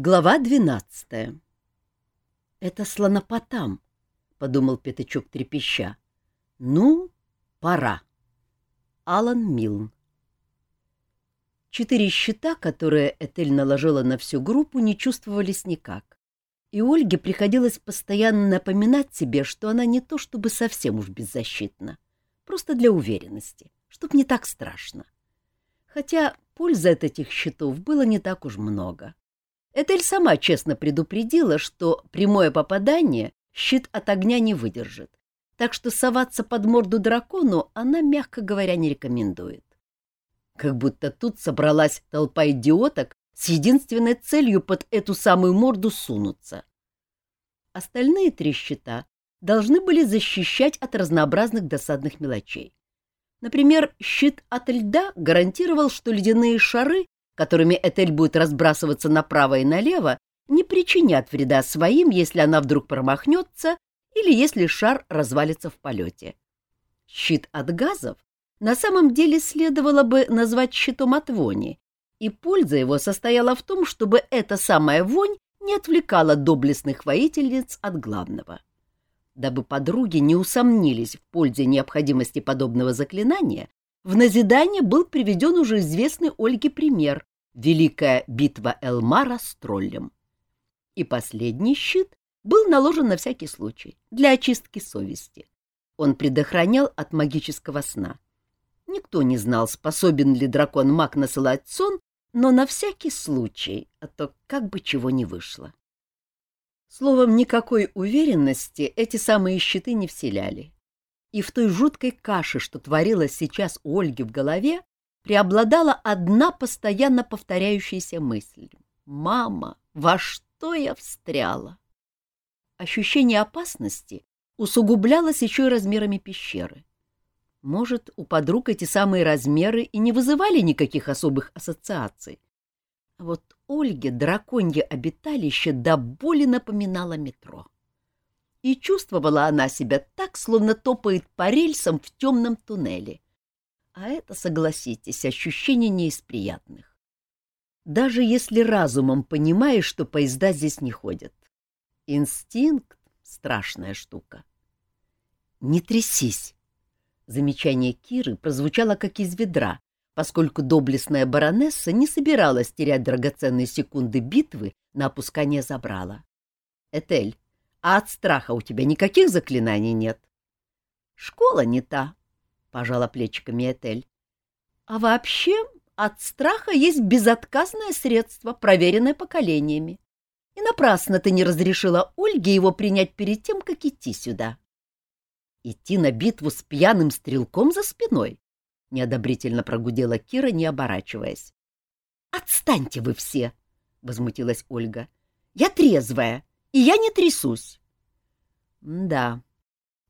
Глава двенадцатая. «Это слонопотам», — подумал пятачок трепеща. «Ну, пора». Алан Милн. Четыре счета, которые Этель наложила на всю группу, не чувствовались никак. И Ольге приходилось постоянно напоминать себе, что она не то чтобы совсем уж беззащитна, просто для уверенности, чтоб не так страшно. Хотя пользы от этих счетов было не так уж много. Этель сама честно предупредила, что прямое попадание щит от огня не выдержит, так что соваться под морду дракону она, мягко говоря, не рекомендует. Как будто тут собралась толпа идиоток с единственной целью под эту самую морду сунуться. Остальные три щита должны были защищать от разнообразных досадных мелочей. Например, щит от льда гарантировал, что ледяные шары которыми Этель будет разбрасываться направо и налево, не причинят вреда своим, если она вдруг промахнется или если шар развалится в полете. Щит от газов на самом деле следовало бы назвать щитом от вони, и польза его состояла в том, чтобы эта самая вонь не отвлекала доблестных воительниц от главного. Дабы подруги не усомнились в пользе необходимости подобного заклинания, в назидание был приведен уже известный Ольге пример, Великая битва Элмара с троллем. И последний щит был наложен на всякий случай, для очистки совести. Он предохранял от магического сна. Никто не знал, способен ли дракон-маг насылать сон, но на всякий случай, а то как бы чего не вышло. Словом, никакой уверенности эти самые щиты не вселяли. И в той жуткой каше, что творилось сейчас у Ольги в голове, преобладала одна постоянно повторяющаяся мысль. «Мама, во что я встряла?» Ощущение опасности усугублялось еще и размерами пещеры. Может, у подруг эти самые размеры и не вызывали никаких особых ассоциаций. А вот Ольге драконье обиталище до боли напоминало метро. И чувствовала она себя так, словно топает по рельсам в темном туннеле — а это, согласитесь, ощущение не из приятных. Даже если разумом понимаешь, что поезда здесь не ходят. Инстинкт — страшная штука. «Не трясись!» Замечание Киры прозвучало как из ведра, поскольку доблестная баронесса не собиралась терять драгоценные секунды битвы на опускание забрала. «Этель, а от страха у тебя никаких заклинаний нет?» «Школа не та», — пожала плечиками Этель. — А вообще от страха есть безотказное средство, проверенное поколениями. И напрасно ты не разрешила Ольге его принять перед тем, как идти сюда. — Идти на битву с пьяным стрелком за спиной? — неодобрительно прогудела Кира, не оборачиваясь. — Отстаньте вы все! — возмутилась Ольга. — Я трезвая, и я не трясусь. — Да,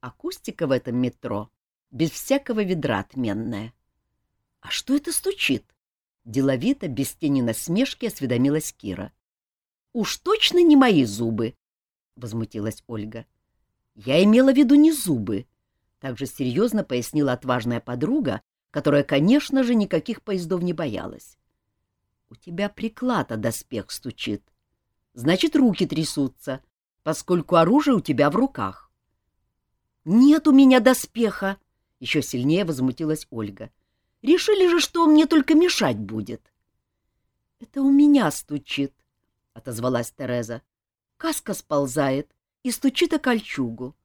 акустика в этом метро без всякого ведра отменная. — А что это стучит? — деловито, без тени насмешки осведомилась Кира. — Уж точно не мои зубы! — возмутилась Ольга. — Я имела в виду не зубы, — также серьезно пояснила отважная подруга, которая, конечно же, никаких поездов не боялась. — У тебя приклад, а доспех стучит. Значит, руки трясутся, поскольку оружие у тебя в руках. — Нет у меня доспеха! — еще сильнее возмутилась Ольга. — Решили же, что он мне только мешать будет. — Это у меня стучит, — отозвалась Тереза. — Каска сползает и стучит о кольчугу.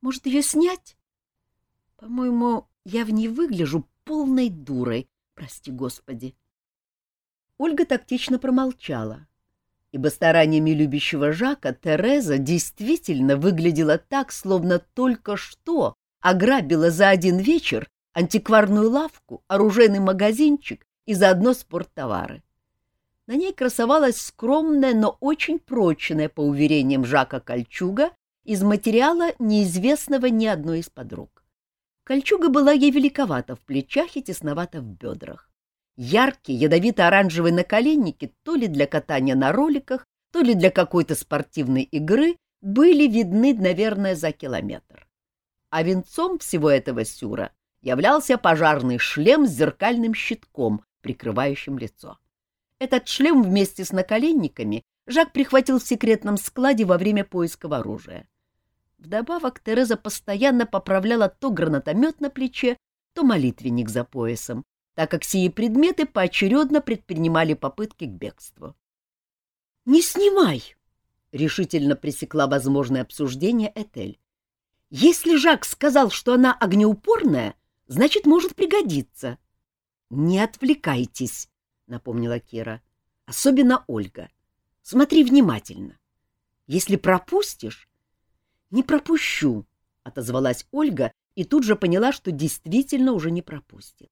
Может, ее снять? — По-моему, я в ней выгляжу полной дурой, прости господи. Ольга тактично промолчала, ибо стараниями любящего Жака Тереза действительно выглядела так, словно только что ограбила за один вечер антикварную лавку, оружейный магазинчик и заодно спорттовары. На ней красовалась скромная, но очень прочная, по уверениям Жака, кольчуга из материала, неизвестного ни одной из подруг. Кольчуга была ей великовата в плечах и тесновата в бедрах. Яркие, ядовито-оранжевые наколенники то ли для катания на роликах, то ли для какой-то спортивной игры были видны, наверное, за километр а венцом всего этого сюра являлся пожарный шлем с зеркальным щитком, прикрывающим лицо. Этот шлем вместе с наколенниками Жак прихватил в секретном складе во время поиска оружия. Вдобавок Тереза постоянно поправляла то гранатомет на плече, то молитвенник за поясом, так как сии предметы поочередно предпринимали попытки к бегству. — Не снимай! — решительно пресекла возможное обсуждение Этель. — Если Жак сказал, что она огнеупорная, значит, может пригодиться. — Не отвлекайтесь, — напомнила Кира. — Особенно Ольга. Смотри внимательно. Если пропустишь... — Не пропущу, — отозвалась Ольга и тут же поняла, что действительно уже не пропустит.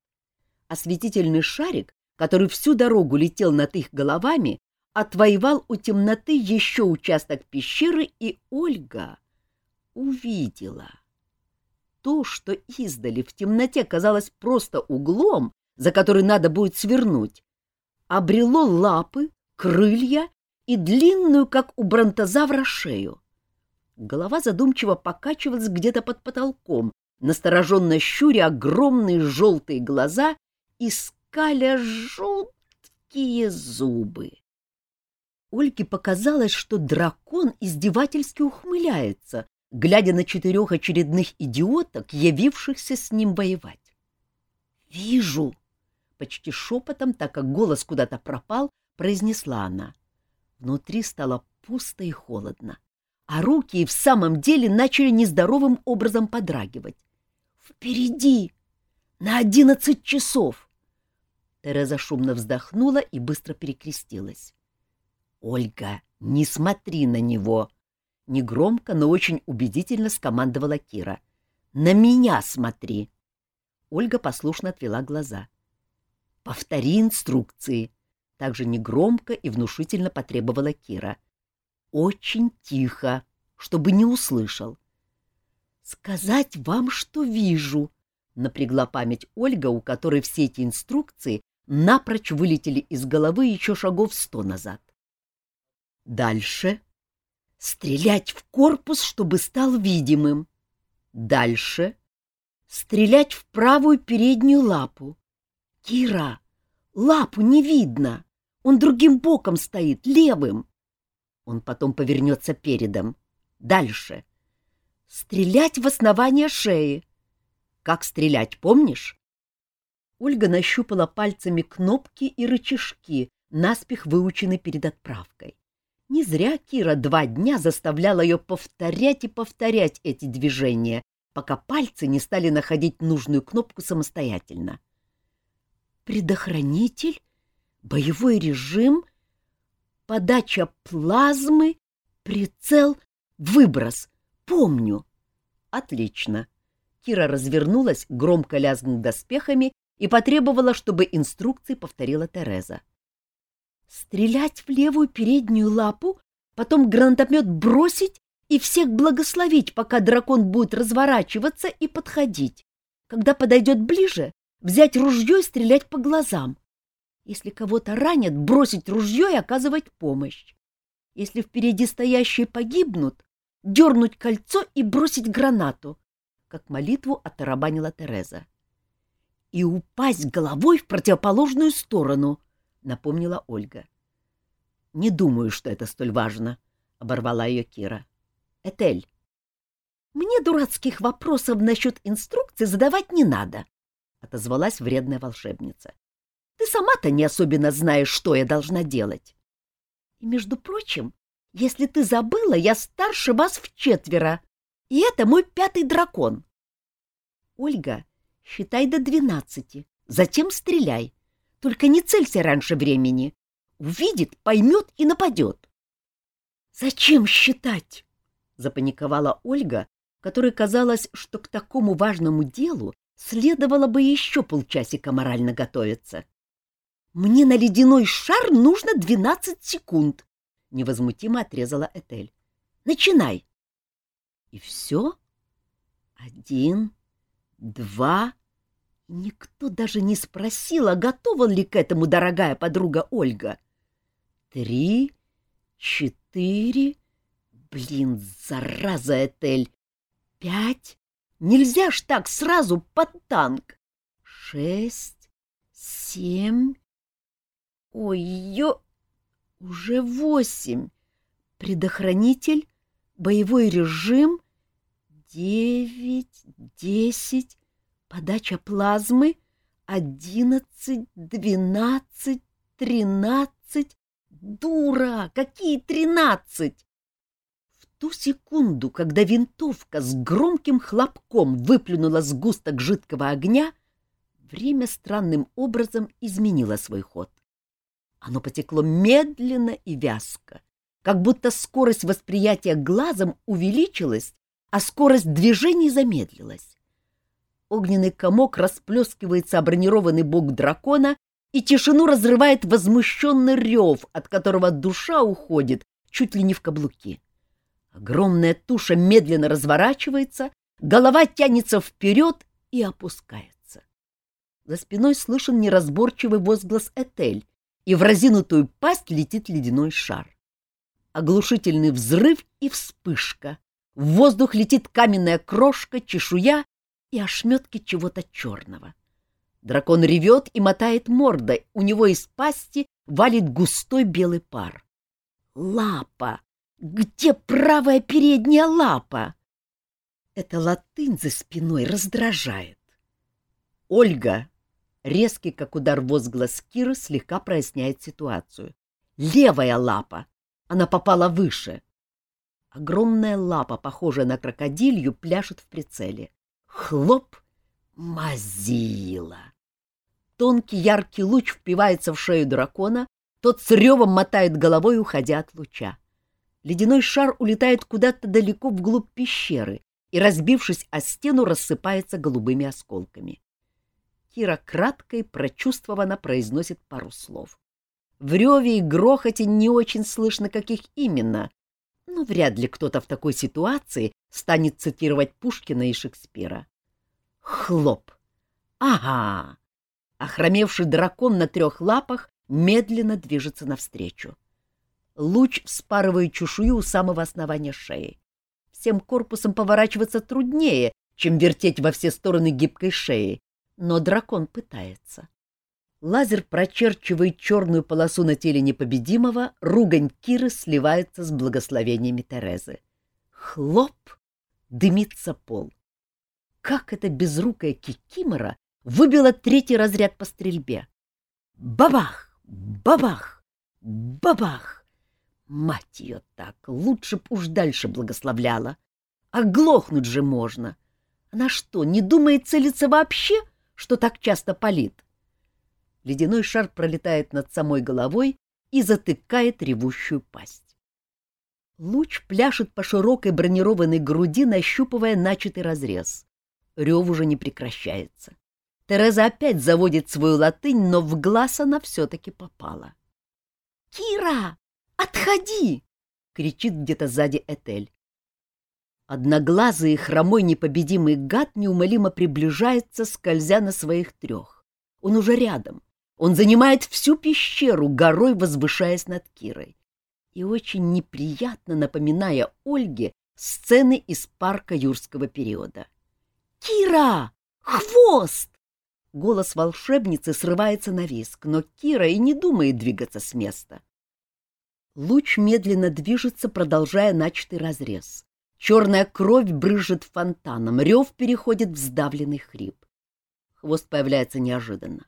Осветительный шарик, который всю дорогу летел над их головами, отвоевал у темноты еще участок пещеры, и Ольга увидела. То, что издали в темноте казалось просто углом, за который надо будет свернуть, обрело лапы, крылья и длинную, как у бронтозавра, шею. Голова задумчиво покачивалась где-то под потолком, настороженно щуря огромные желтые глаза и скаля жуткие зубы. Ольге показалось, что дракон издевательски ухмыляется, глядя на четырех очередных идиоток, явившихся с ним воевать. «Вижу!» — почти шепотом, так как голос куда-то пропал, произнесла она. Внутри стало пусто и холодно, а руки и в самом деле начали нездоровым образом подрагивать. «Впереди! На одиннадцать часов!» Тереза шумно вздохнула и быстро перекрестилась. «Ольга, не смотри на него!» Негромко, но очень убедительно скомандовала Кира. «На меня смотри!» Ольга послушно отвела глаза. «Повтори инструкции!» Также негромко и внушительно потребовала Кира. «Очень тихо, чтобы не услышал». «Сказать вам, что вижу!» — напрягла память Ольга, у которой все эти инструкции напрочь вылетели из головы еще шагов сто назад. Дальше. Стрелять в корпус, чтобы стал видимым. Дальше. Стрелять в правую переднюю лапу. Кира, лапу не видно. Он другим боком стоит, левым. Он потом повернется передом. Дальше. Стрелять в основание шеи. Как стрелять, помнишь? Ольга нащупала пальцами кнопки и рычажки, наспех выучены перед отправкой. Не зря Кира два дня заставляла ее повторять и повторять эти движения, пока пальцы не стали находить нужную кнопку самостоятельно. Предохранитель, боевой режим, подача плазмы, прицел, выброс. Помню. Отлично. Кира развернулась, громко лязгнув доспехами и потребовала, чтобы инструкции повторила Тереза. «Стрелять в левую переднюю лапу, потом гранатомет бросить и всех благословить, пока дракон будет разворачиваться и подходить. Когда подойдет ближе, взять ружье и стрелять по глазам. Если кого-то ранят, бросить ружье и оказывать помощь. Если впереди стоящие погибнут, дернуть кольцо и бросить гранату, как молитву оторобанила Тереза и упасть головой в противоположную сторону, — напомнила Ольга. — Не думаю, что это столь важно, — оборвала ее Кира. — Этель, мне дурацких вопросов насчет инструкции задавать не надо, — отозвалась вредная волшебница. — Ты сама-то не особенно знаешь, что я должна делать. И, между прочим, если ты забыла, я старше вас в четверо, и это мой пятый дракон. Ольга Считай до двенадцати, затем стреляй. Только не целься раньше времени. Увидит, поймет и нападет. — Зачем считать? — запаниковала Ольга, которой казалось, что к такому важному делу следовало бы еще полчасика морально готовиться. — Мне на ледяной шар нужно двенадцать секунд, — невозмутимо отрезала Этель. — Начинай. И все? Один, два, Никто даже не спросил, а готова ли к этому дорогая подруга Ольга. Три, четыре... Блин, зараза, Этель! Пять... Нельзя ж так сразу под танк. Шесть, семь... Ой, ё... Уже восемь. Предохранитель, боевой режим, девять, десять, подача плазмы, одиннадцать, двенадцать, тринадцать. Дура! Какие тринадцать? В ту секунду, когда винтовка с громким хлопком выплюнула сгусток жидкого огня, время странным образом изменило свой ход. Оно потекло медленно и вязко, как будто скорость восприятия глазом увеличилась, а скорость движений замедлилась. Огненный комок расплескивается о бронированный бок дракона, и тишину разрывает возмущенный рев, от которого душа уходит чуть ли не в каблуки. Огромная туша медленно разворачивается, голова тянется вперед и опускается. За спиной слышен неразборчивый возглас Этель, и в разинутую пасть летит ледяной шар. Оглушительный взрыв и вспышка. В воздух летит каменная крошка, чешуя и ошметки чего-то черного. Дракон ревет и мотает мордой, у него из пасти валит густой белый пар. Лапа! Где правая передняя лапа? Эта латынь за спиной раздражает. Ольга, резкий, как удар возглас Киры, слегка проясняет ситуацию. Левая лапа! Она попала выше. Огромная лапа, похожая на крокодилью, пляшет в прицеле. Хлоп! Мазила! Тонкий яркий луч впивается в шею дракона, тот с ревом мотает головой, уходя от луча. Ледяной шар улетает куда-то далеко вглубь пещеры и, разбившись о стену, рассыпается голубыми осколками. Кира кратко и прочувствованно произносит пару слов. В реве и грохоте не очень слышно, каких именно, но вряд ли кто-то в такой ситуации станет цитировать Пушкина и Шекспира. Хлоп! Ага! Охромевший дракон на трех лапах медленно движется навстречу. Луч вспарывает чешую у самого основания шеи. Всем корпусом поворачиваться труднее, чем вертеть во все стороны гибкой шеи, но дракон пытается. Лазер прочерчивает черную полосу на теле непобедимого, ругань Киры сливается с благословениями Терезы. Хлоп! Дымится пол. Как эта безрукая кикимора выбила третий разряд по стрельбе? Бабах! Бабах! Бабах! Мать ее так, лучше б уж дальше благословляла. Оглохнуть же можно. Она что, не думает целиться вообще, что так часто палит? — ледяной шар пролетает над самой головой и затыкает ревущую пасть. Луч пляшет по широкой бронированной груди, нащупывая начатый разрез. Рев уже не прекращается. Тереза опять заводит свою латынь, но в глаз она все-таки попала. «Кира, отходи!» — кричит где-то сзади Этель. Одноглазый и хромой непобедимый гад неумолимо приближается, скользя на своих трех. Он уже рядом, он занимает всю пещеру, горой возвышаясь над Кирой. И очень неприятно напоминая Ольге сцены из парка юрского периода. «Кира! Хвост!» Голос волшебницы срывается на виск, но Кира и не думает двигаться с места. Луч медленно движется, продолжая начатый разрез. Черная кровь брызжет фонтаном, рев переходит в сдавленный хрип. Хвост появляется неожиданно.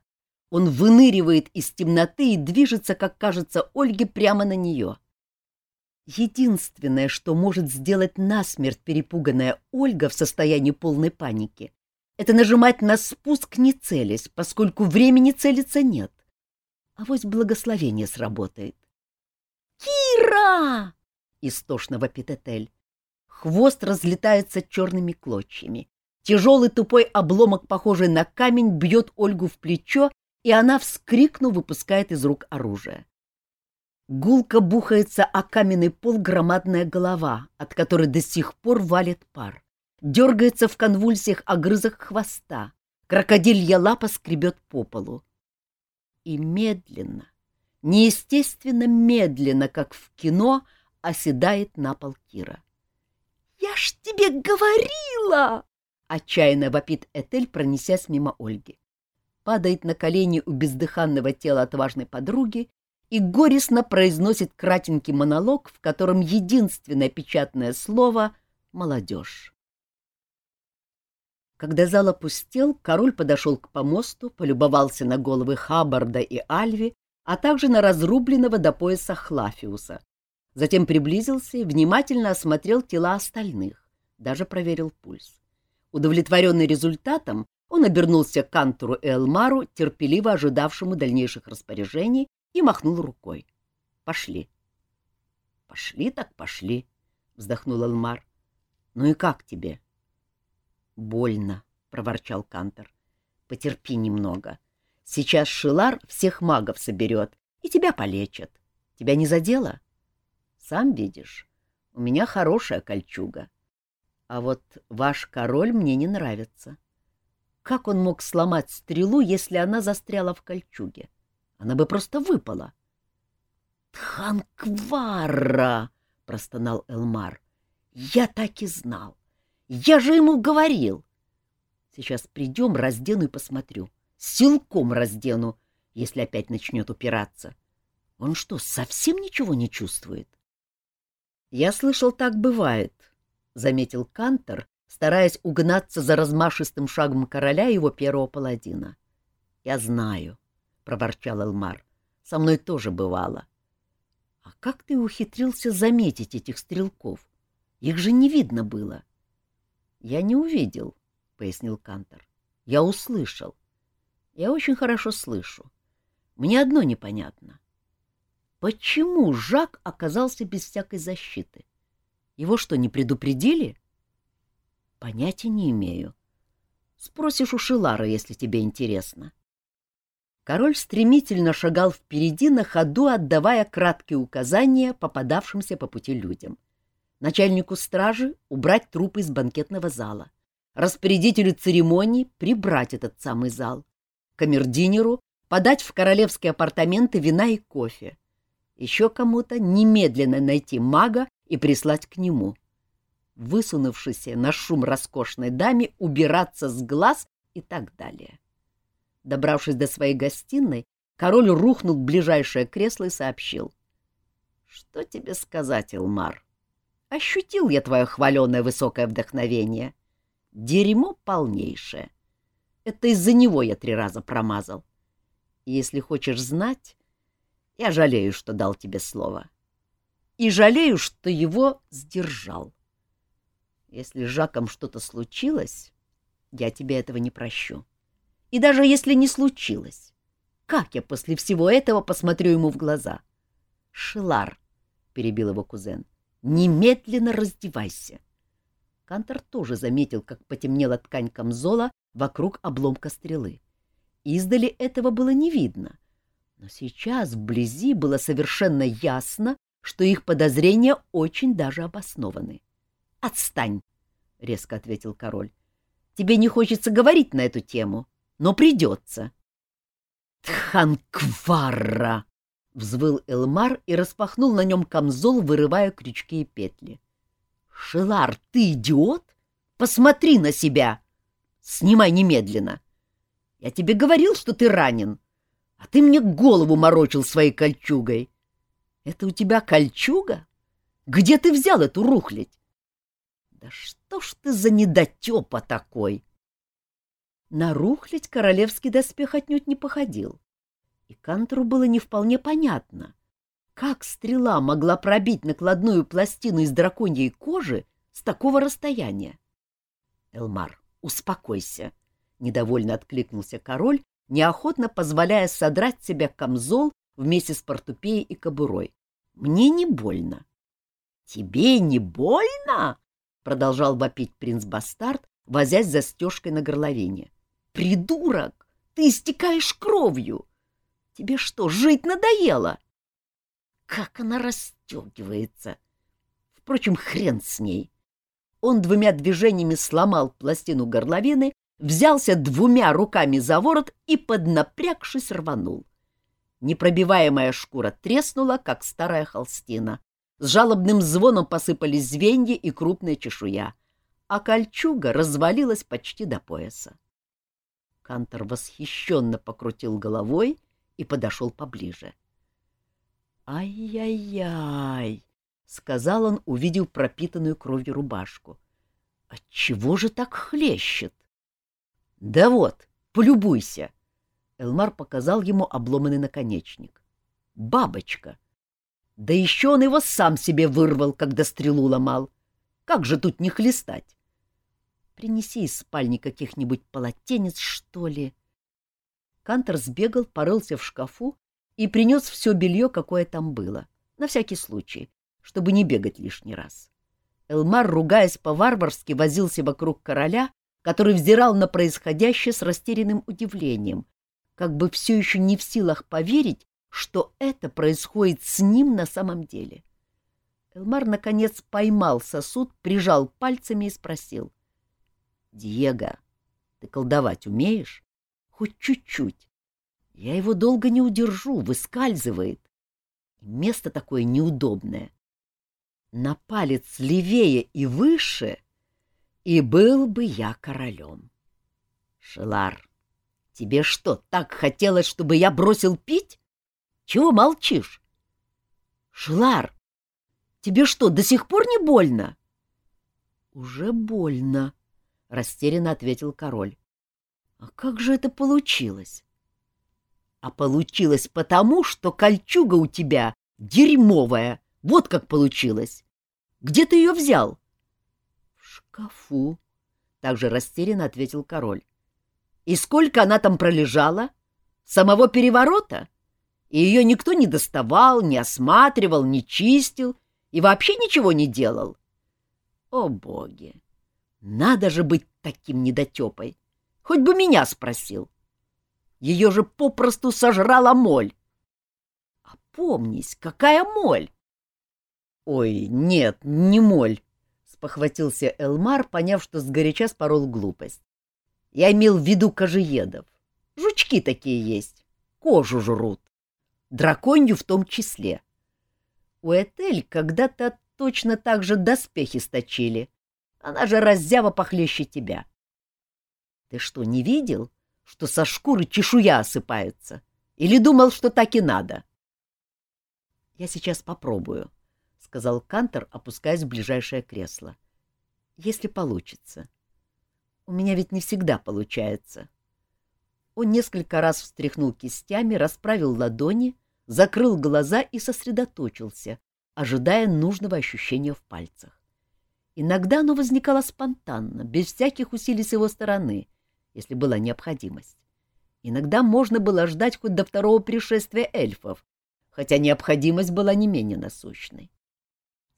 Он выныривает из темноты и движется, как кажется Ольге, прямо на нее. Единственное, что может сделать насмерть перепуганная Ольга в состоянии полной паники, это нажимать на спуск, не целясь, поскольку времени целиться нет. А вось благословение сработает. «Кира!» — истошно вопит Этель. Хвост разлетается черными клочьями. Тяжелый тупой обломок, похожий на камень, бьет Ольгу в плечо и она, вскрикнув, выпускает из рук оружие. Гулко бухается о каменный пол громадная голова, от которой до сих пор валит пар. Дергается в конвульсиях огрызок хвоста. Крокодилья лапа скребет по полу. И медленно, неестественно медленно, как в кино, оседает на пол Кира. «Я ж тебе говорила!» — отчаянно вопит Этель, пронесясь мимо Ольги падает на колени у бездыханного тела отважной подруги и горестно произносит кратенький монолог, в котором единственное печатное слово — «молодежь». Когда зал опустел, король подошел к помосту, полюбовался на головы Хаббарда и Альви, а также на разрубленного до пояса Хлафиуса. Затем приблизился и внимательно осмотрел тела остальных, даже проверил пульс. Удовлетворенный результатом, он обернулся к Кантору и Элмару, терпеливо ожидавшему дальнейших распоряжений, и махнул рукой. «Пошли». «Пошли так пошли», — вздохнул Элмар. «Ну и как тебе?» «Больно», — проворчал Кантор. «Потерпи немного. Сейчас Шилар всех магов соберет и тебя полечат. Тебя не задело? Сам видишь, у меня хорошая кольчуга. А вот ваш король мне не нравится. Как он мог сломать стрелу, если она застряла в кольчуге? Она бы просто выпала. «Тханквара!» — простонал Элмар. «Я так и знал. Я же ему говорил. Сейчас придем, раздену и посмотрю силком раздену, если опять начнет упираться. Он что, совсем ничего не чувствует? — Я слышал, так бывает, — заметил Кантор, стараясь угнаться за размашистым шагом короля и его первого паладина. — Я знаю, — проворчал Элмар, — со мной тоже бывало. — А как ты ухитрился заметить этих стрелков? Их же не видно было. — Я не увидел, — пояснил Кантор. — Я услышал. Я очень хорошо слышу. Мне одно непонятно. Почему Жак оказался без всякой защиты? Его что, не предупредили? Понятия не имею. Спросишь у Шилара, если тебе интересно. Король стремительно шагал впереди, на ходу отдавая краткие указания попадавшимся по пути людям. Начальнику стражи убрать трупы из банкетного зала, распорядителю церемонии прибрать этот самый зал, камердинеру подать в королевские апартаменты вина и кофе. Еще кому-то немедленно найти мага и прислать к нему. Высунувшийся на шум роскошной даме убираться с глаз и так далее. Добравшись до своей гостиной, король рухнул в ближайшее кресло и сообщил. — Что тебе сказать, Илмар? Ощутил я твое хваленое высокое вдохновение. Дерьмо полнейшее. — это из-за него я три раза промазал. И если хочешь знать, я жалею, что дал тебе слово. И жалею, что его сдержал. Если с Жаком что-то случилось, я тебе этого не прощу. И даже если не случилось, как я после всего этого посмотрю ему в глаза? — Шилар, — перебил его кузен, — немедленно раздевайся. Кантор тоже заметил, как потемнела ткань камзола вокруг обломка стрелы. Издали этого было не видно, но сейчас вблизи было совершенно ясно, что их подозрения очень даже обоснованы. «Отстань!» — резко ответил король. «Тебе не хочется говорить на эту тему, но придется». «Тханкварра!» — взвыл Элмар и распахнул на нем камзол, вырывая крючки и петли. «Шелар, ты идиот? Посмотри на себя!» Снимай немедленно. Я тебе говорил, что ты ранен, а ты мне голову морочил своей кольчугой. Это у тебя кольчуга? Где ты взял эту рухлядь? Да что ж ты за недотепа такой? На рухлядь королевский доспех отнюдь не походил. И Кантору было не вполне понятно, как стрела могла пробить накладную пластину из драконьей кожи с такого расстояния. Элмар, успокойся, — недовольно откликнулся король, неохотно позволяя содрать себя камзол вместе с портупеей и кобурой. — Мне не больно. — Тебе не больно? — продолжал вопить принц-бастард, возясь застежкой на горловине. — Придурок! Ты истекаешь кровью! Тебе что, жить надоело? Как она расстегивается! Впрочем, хрен с ней! Он двумя движениями сломал пластину горловины, взялся двумя руками за ворот и, поднапрягшись, рванул. Непробиваемая шкура треснула, как старая холстина. С жалобным звоном посыпались звенья и крупная чешуя, а кольчуга развалилась почти до пояса. Кантор восхищенно покрутил головой и подошел поближе. Ай-яй-яй, сказал он, увидев пропитанную кровью рубашку. Отчего же так хлещет? Да вот, полюбуйся. Элмар показал ему обломанный наконечник. Бабочка. Да еще он его сам себе вырвал, когда стрелу ломал. Как же тут не хлестать? Принеси из спальни каких-нибудь полотенец, что ли. Кантор сбегал, порылся в шкафу и принес все белье, какое там было, на всякий случай, чтобы не бегать лишний раз. Элмар, ругаясь по-варварски, возился вокруг короля, который взирал на происходящее с растерянным удивлением, как бы все еще не в силах поверить, что это происходит с ним на самом деле. Элмар, наконец, поймал сосуд, прижал пальцами и спросил. — Диего, ты колдовать умеешь? Хоть чуть-чуть. Я его долго не удержу, выскальзывает. место такое неудобное. На палец левее и выше, и был бы я королем. Шелар, тебе что, так хотелось, чтобы я бросил пить? Чего молчишь? Шелар, тебе что, до сих пор не больно? Уже больно, растерянно ответил король. А как же это получилось? А получилось потому, что кольчуга у тебя дерьмовая. Вот как получилось. Где ты ее взял? — В шкафу, — также растерянно ответил король. — И сколько она там пролежала? Самого переворота? И ее никто не доставал, не осматривал, не чистил и вообще ничего не делал? О, боги! Надо же быть таким недотепой! Хоть бы меня спросил. Ее же попросту сожрала моль. А помнись, какая моль! Ой, нет, не моль, спохватился Элмар, поняв, что сгоряча спорол глупость. Я имел в виду кожеедов. Жучки такие есть, кожу жрут. Драконью в том числе. У Этель когда-то точно так же доспехи сточили. Она же раззява похлеще тебя. Ты что, не видел, что со шкуры чешуя осыпается? Или думал, что так и надо? — Я сейчас попробую, — сказал Кантор, опускаясь в ближайшее кресло. — Если получится. У меня ведь не всегда получается. Он несколько раз встряхнул кистями, расправил ладони, закрыл глаза и сосредоточился, ожидая нужного ощущения в пальцах. Иногда оно возникало спонтанно, без всяких усилий с его стороны, если была необходимость. Иногда можно было ждать хоть до второго пришествия эльфов, хотя необходимость была не менее насущной.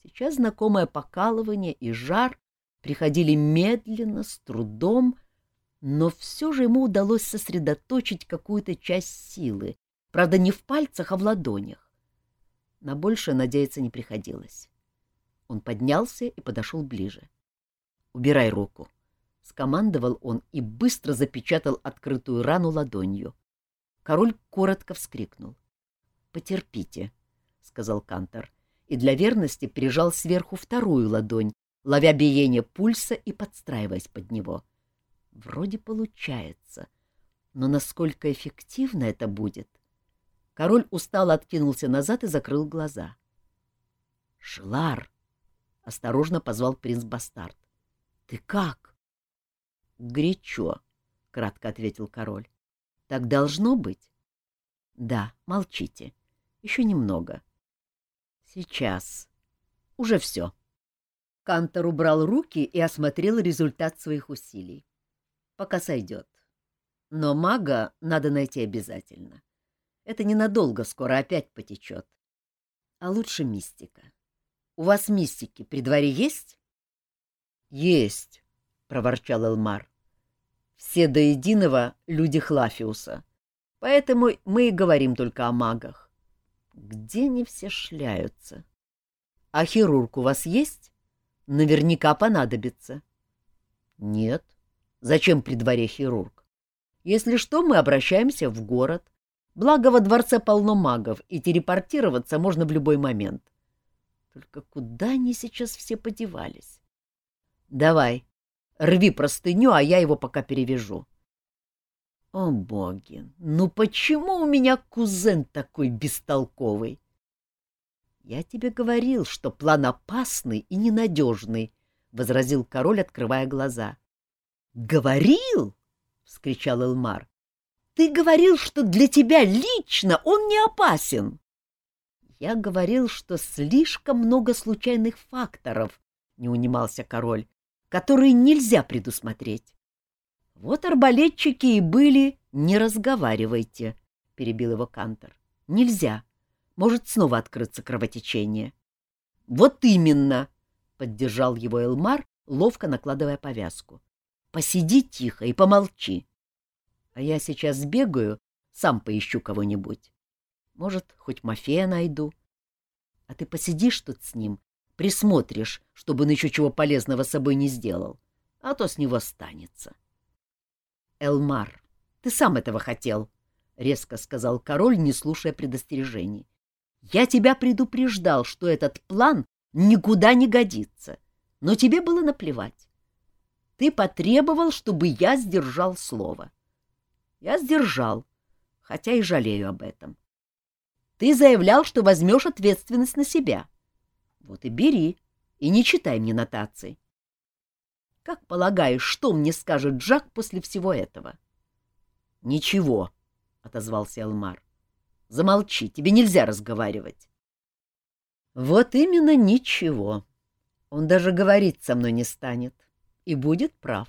Сейчас знакомое покалывание и жар приходили медленно, с трудом, но все же ему удалось сосредоточить какую-то часть силы, правда, не в пальцах, а в ладонях. На большее надеяться не приходилось. Он поднялся и подошел ближе. — Убирай руку, — скомандовал он и быстро запечатал открытую рану ладонью. Король коротко вскрикнул. — Потерпите, — сказал Кантор, и для верности прижал сверху вторую ладонь, ловя биение пульса и подстраиваясь под него. Вроде получается, но насколько эффективно это будет? Король устало откинулся назад и закрыл глаза. — Шлар! — осторожно позвал принц Бастард. — Ты как? — Горячо, — кратко ответил король. — Так должно быть? — Да, молчите. Еще немного. — Сейчас. Уже все. Кантор убрал руки и осмотрел результат своих усилий. Пока сойдет. Но мага надо найти обязательно. Это ненадолго, скоро опять потечет. А лучше мистика. У вас мистики при дворе есть? — Есть, — проворчал Элмар. «Все до единого люди Хлафиуса, поэтому мы и говорим только о магах. Где они все шляются? А хирург у вас есть? Наверняка понадобится». «Нет. Зачем при дворе хирург? Если что, мы обращаемся в город. Благо во дворце полно магов, и телепортироваться можно в любой момент. Только куда они сейчас все подевались? Давай, Рви простыню, а я его пока перевяжу. О, боги, ну почему у меня кузен такой бестолковый? Я тебе говорил, что план опасный и ненадежный, — возразил король, открывая глаза. — Говорил? — вскричал Элмар. — Ты говорил, что для тебя лично он не опасен. Я говорил, что слишком много случайных факторов, — не унимался король, — которые нельзя предусмотреть. — Вот арбалетчики и были, не разговаривайте, — перебил его Кантор. — Нельзя. Может снова открыться кровотечение. — Вот именно, — поддержал его Элмар, ловко накладывая повязку. — Посиди тихо и помолчи. А я сейчас сбегаю, сам поищу кого-нибудь. Может, хоть Мафея найду. А ты посидишь тут с ним, присмотришь, чтобы он еще чего полезного с собой не сделал, а то с него останется. — Элмар, ты сам этого хотел, — резко сказал король, не слушая предостережений. — Я тебя предупреждал, что этот план никуда не годится, но тебе было наплевать. Ты потребовал, чтобы я сдержал слово. Я сдержал, хотя и жалею об этом. Ты заявлял, что возьмешь ответственность на себя. Вот и бери, и не читай мне нотаций. Как полагаешь, что мне скажет Джак после всего этого? — Ничего, — отозвался Элмар. — Замолчи, тебе нельзя разговаривать. — Вот именно ничего. Он даже говорить со мной не станет и будет прав,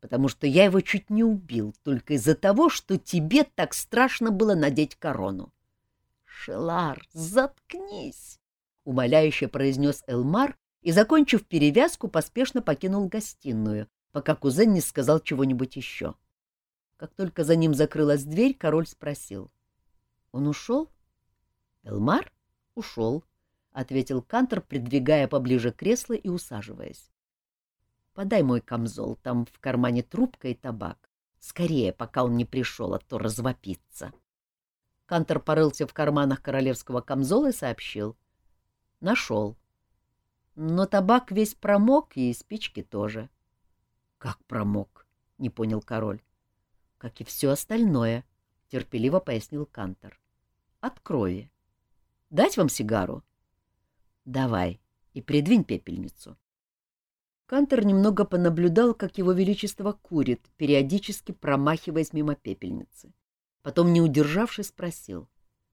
потому что я его чуть не убил только из-за того, что тебе так страшно было надеть корону. Шелар, заткнись! — умоляюще произнес Элмар и, закончив перевязку, поспешно покинул гостиную, пока кузен не сказал чего-нибудь еще. Как только за ним закрылась дверь, король спросил. — Он ушел? — Элмар? — Ушел, — ответил Кантор, придвигая поближе кресло и усаживаясь. — Подай мой камзол, там в кармане трубка и табак. Скорее, пока он не пришел, а то развопится. — Кантор порылся в карманах королевского камзола и сообщил. Нашел. Но табак весь промок, и спички тоже. — Как промок? — не понял король. — Как и все остальное, — терпеливо пояснил Кантор. — От крови. Дать вам сигару? — Давай, и придвинь пепельницу. Кантор немного понаблюдал, как его величество курит, периодически промахиваясь мимо пепельницы. Потом, не удержавшись, спросил.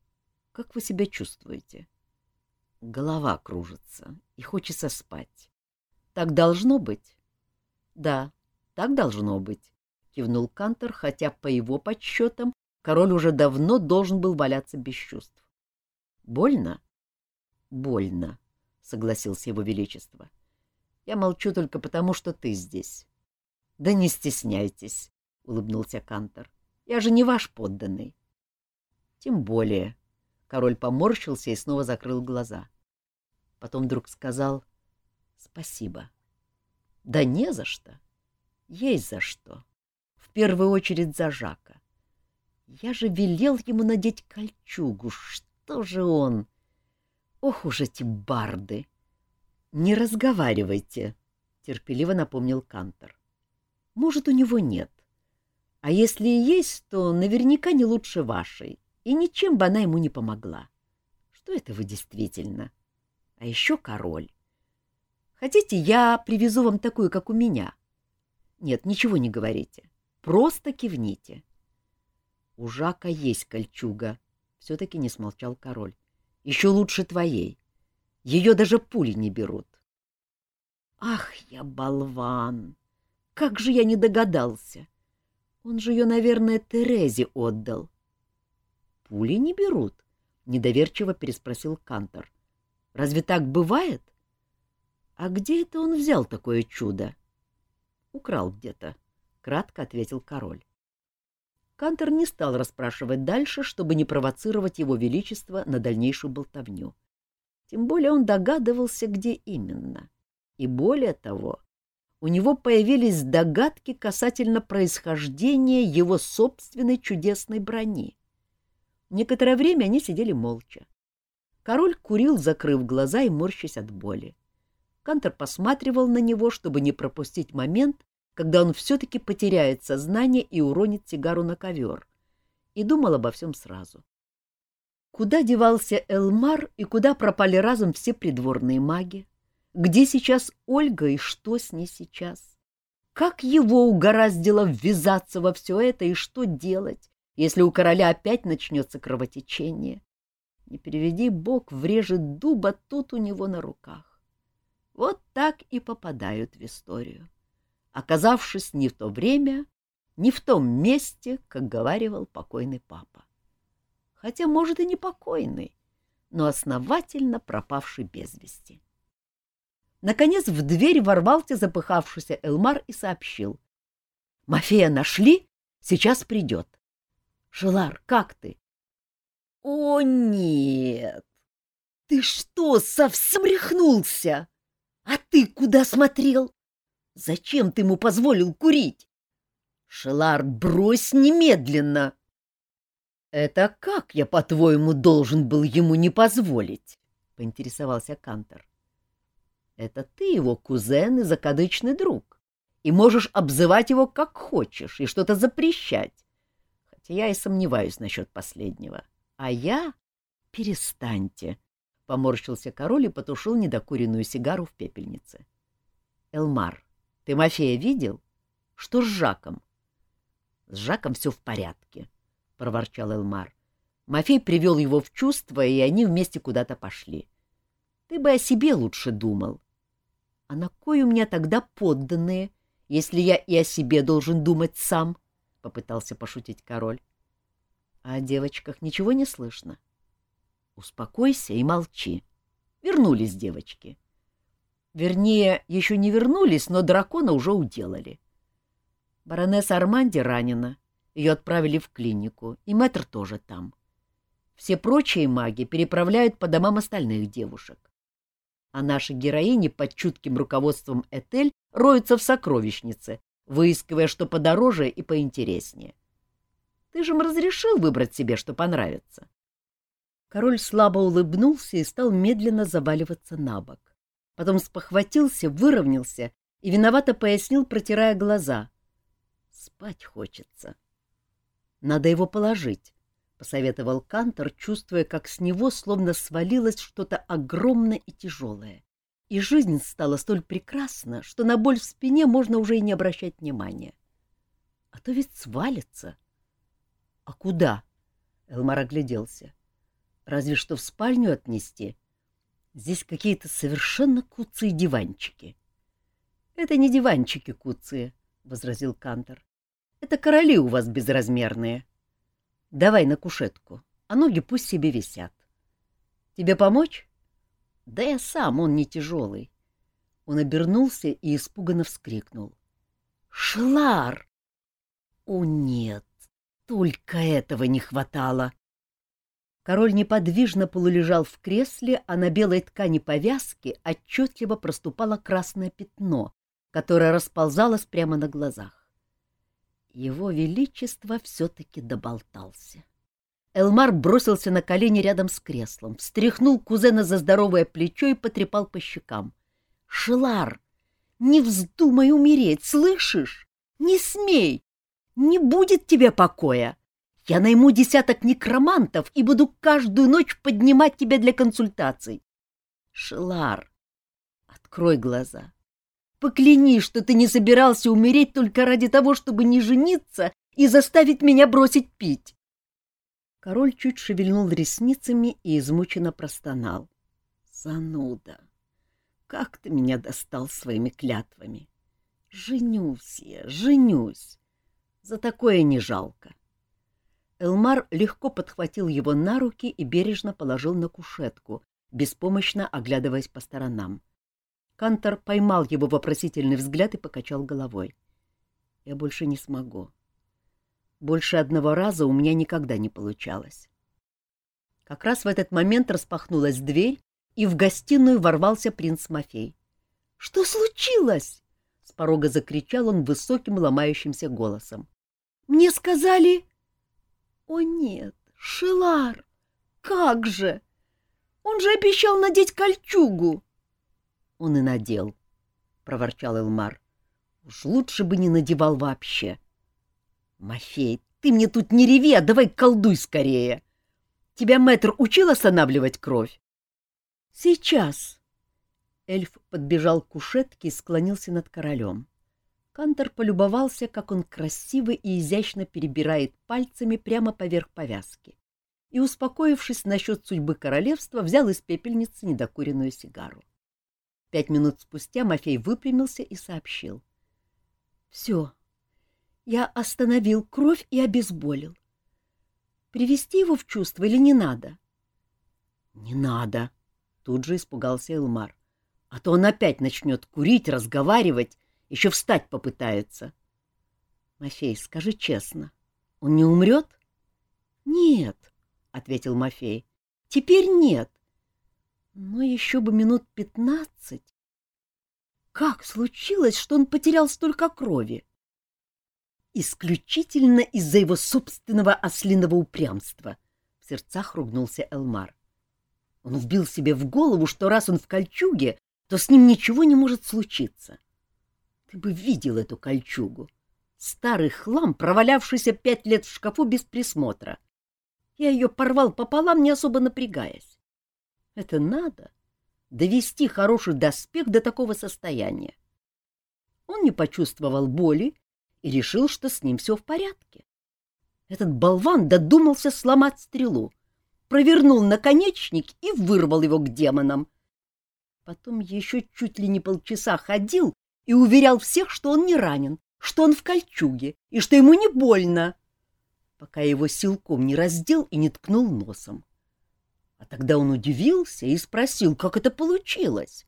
— Как вы себя чувствуете? — Голова кружится и хочется спать. — Так должно быть? — Да, так должно быть, — кивнул Кантор, хотя, по его подсчетам, король уже давно должен был валяться без чувств. — Больно? — Больно, — согласился его величество. — Я молчу только потому, что ты здесь. — Да не стесняйтесь, — улыбнулся Кантор. — я же не ваш подданный. Тем более. Король поморщился и снова закрыл глаза. Потом вдруг сказал «Спасибо». «Да не за что. Есть за что. В первую очередь за Жака. Я же велел ему надеть кольчугу. Что же он? Ох уж эти барды!» «Не разговаривайте», — терпеливо напомнил Кантор. «Может, у него нет. А если и есть, то наверняка не лучше вашей, и ничем бы она ему не помогла. Что это вы действительно? А еще король. Хотите, я привезу вам такую, как у меня? Нет, ничего не говорите. Просто кивните. У Жака есть кольчуга. Все-таки не смолчал король. Еще лучше твоей. Ее даже пули не берут. Ах, я болван! Как же я не догадался! Он же ее, наверное, Терезе отдал. — Пули не берут? — недоверчиво переспросил Кантор. — Разве так бывает? — А где это он взял такое чудо? — Украл где-то, — кратко ответил король. Кантор не стал расспрашивать дальше, чтобы не провоцировать его величество на дальнейшую болтовню. Тем более он догадывался, где именно. И более того, у него появились догадки касательно происхождения его собственной чудесной брони. Некоторое время они сидели молча. Король курил, закрыв глаза и морщась от боли. Кантор посматривал на него, чтобы не пропустить момент, когда он все-таки потеряет сознание и уронит сигару на ковер, и думал обо всем сразу. Куда девался Элмар и куда пропали разом все придворные маги? Где сейчас Ольга и что с ней сейчас? Как его угораздило ввязаться во все это и что делать, если у короля опять начнется кровотечение? Не переведи бог, врежет дуба тут у него на руках. Вот так и попадают в историю, оказавшись не в то время, не в том месте, как говаривал покойный папа. Хотя, может, и не покойный, но основательно пропавший без вести. Наконец в дверь ворвался запыхавшийся Элмар и сообщил. — Мафея нашли? Сейчас придет. — Желар, как ты? — О, нет! Ты что, совсем рехнулся? А ты куда смотрел? Зачем ты ему позволил курить? Шелар, брось немедленно! — Это как я, по-твоему, должен был ему не позволить? — поинтересовался Кантор. — Это ты его кузен и закадычный друг, и можешь обзывать его как хочешь и что-то запрещать. Хотя я и сомневаюсь насчет последнего. А я... Перестаньте, — поморщился король и потушил недокуренную сигару в пепельнице. — Элмар, ты Мафея видел? Что с Жаком? — С Жаком все в порядке, — проворчал Элмар. Мафей привел его в чувство, и они вместе куда-то пошли. Ты бы о себе лучше думал. А на кой у меня тогда подданные, если я и о себе должен думать сам? — попытался пошутить король. А о девочках ничего не слышно. Успокойся и молчи. Вернулись девочки. Вернее, еще не вернулись, но дракона уже уделали. Баронесса Арманди ранена, ее отправили в клинику, и мэтр тоже там. Все прочие маги переправляют по домам остальных девушек. А наши героини под чутким руководством Этель роются в сокровищнице, выискивая что подороже и поинтереснее. Ты же им разрешил выбрать себе, что понравится. Король слабо улыбнулся и стал медленно заваливаться на бок. Потом спохватился, выровнялся и виновато пояснил, протирая глаза. Спать хочется. Надо его положить, — посоветовал Кантор, чувствуя, как с него словно свалилось что-то огромное и тяжелое. И жизнь стала столь прекрасна, что на боль в спине можно уже и не обращать внимания. А то ведь свалится. — А куда? — Элмар огляделся. — Разве что в спальню отнести. Здесь какие-то совершенно куцые диванчики. — Это не диванчики куцые, — возразил Кантор. — Это короли у вас безразмерные. Давай на кушетку, а ноги пусть себе висят. Тебе помочь? Да я сам, он не тяжелый. Он обернулся и испуганно вскрикнул. — Шлар! — О, нет! Только этого не хватало. Король неподвижно полулежал в кресле, а на белой ткани повязки отчетливо проступало красное пятно, которое расползалось прямо на глазах. Его Величество все-таки доболтался. Элмар бросился на колени рядом с креслом, встряхнул кузена за здоровое плечо и потрепал по щекам. — Шелар, не вздумай умереть, слышишь? Не смей! Не будет тебе покоя. Я найму десяток некромантов и буду каждую ночь поднимать тебя для консультаций. Шелар, открой глаза. Поклянись, что ты не собирался умереть только ради того, чтобы не жениться и заставить меня бросить пить. Король чуть шевельнул ресницами и измученно простонал. Зануда, как ты меня достал своими клятвами. Женюсь я, женюсь. За такое не жалко. Элмар легко подхватил его на руки и бережно положил на кушетку, беспомощно оглядываясь по сторонам. Кантор поймал его вопросительный взгляд и покачал головой. «Я больше не смогу. Больше одного раза у меня никогда не получалось». Как раз в этот момент распахнулась дверь, и в гостиную ворвался принц Мафей. «Что случилось?» — с порога закричал он высоким ломающимся голосом. Мне сказали... О нет, Шилар, как же! Он же обещал надеть кольчугу. Он и надел, — проворчал Элмар. Уж лучше бы не надевал вообще. Мафей, ты мне тут не реви, а давай колдуй скорее. Тебя мэтр учил останавливать кровь? — Сейчас. Эльф подбежал к кушетке и склонился над королем. Кантор полюбовался, как он красиво и изящно перебирает пальцами прямо поверх повязки, и, успокоившись насчет судьбы королевства, взял из пепельницы недокуренную сигару. Пять минут спустя Мафей выпрямился и сообщил. — Все, я остановил кровь и обезболил. Привести его в чувство или не надо? — Не надо, — тут же испугался Элмар. — А то он опять начнет курить, разговаривать еще встать попытается. — Мафей, скажи честно, он не умрет? — Нет, — ответил Мафей. — Теперь нет. Но еще бы минут пятнадцать. Как случилось, что он потерял столько крови? Исключительно из-за его собственного ослиного упрямства, — в сердцах ругнулся Элмар. Он вбил себе в голову, что раз он в кольчуге, то с ним ничего не может случиться. — ты бы видел эту кольчугу. Старый хлам, провалявшийся пять лет в шкафу без присмотра. Я ее порвал пополам, не особо напрягаясь. Это надо довести хороший доспех до такого состояния. Он не почувствовал боли и решил, что с ним все в порядке. Этот болван додумался сломать стрелу, провернул наконечник и вырвал его к демонам. Потом еще чуть ли не полчаса ходил и уверял всех, что он не ранен, что он в кольчуге и что ему не больно, пока его силком не раздел и не ткнул носом. А тогда он удивился и спросил, как это получилось.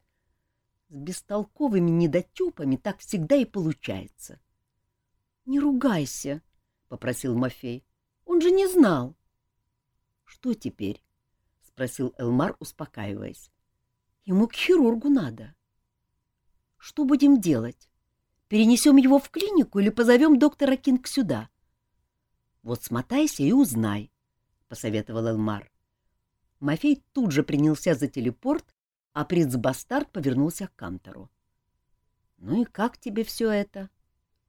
С бестолковыми недотепами так всегда и получается. — Не ругайся, — попросил Мафей. — Он же не знал. — Что теперь? — спросил Элмар, успокаиваясь. — Ему к хирургу надо. — что будем делать? Перенесем его в клинику или позовем доктора Кинг сюда? — Вот смотайся и узнай, — посоветовал Элмар. Мафей тут же принялся за телепорт, а принц-бастард повернулся к Кантору. — Ну и как тебе все это?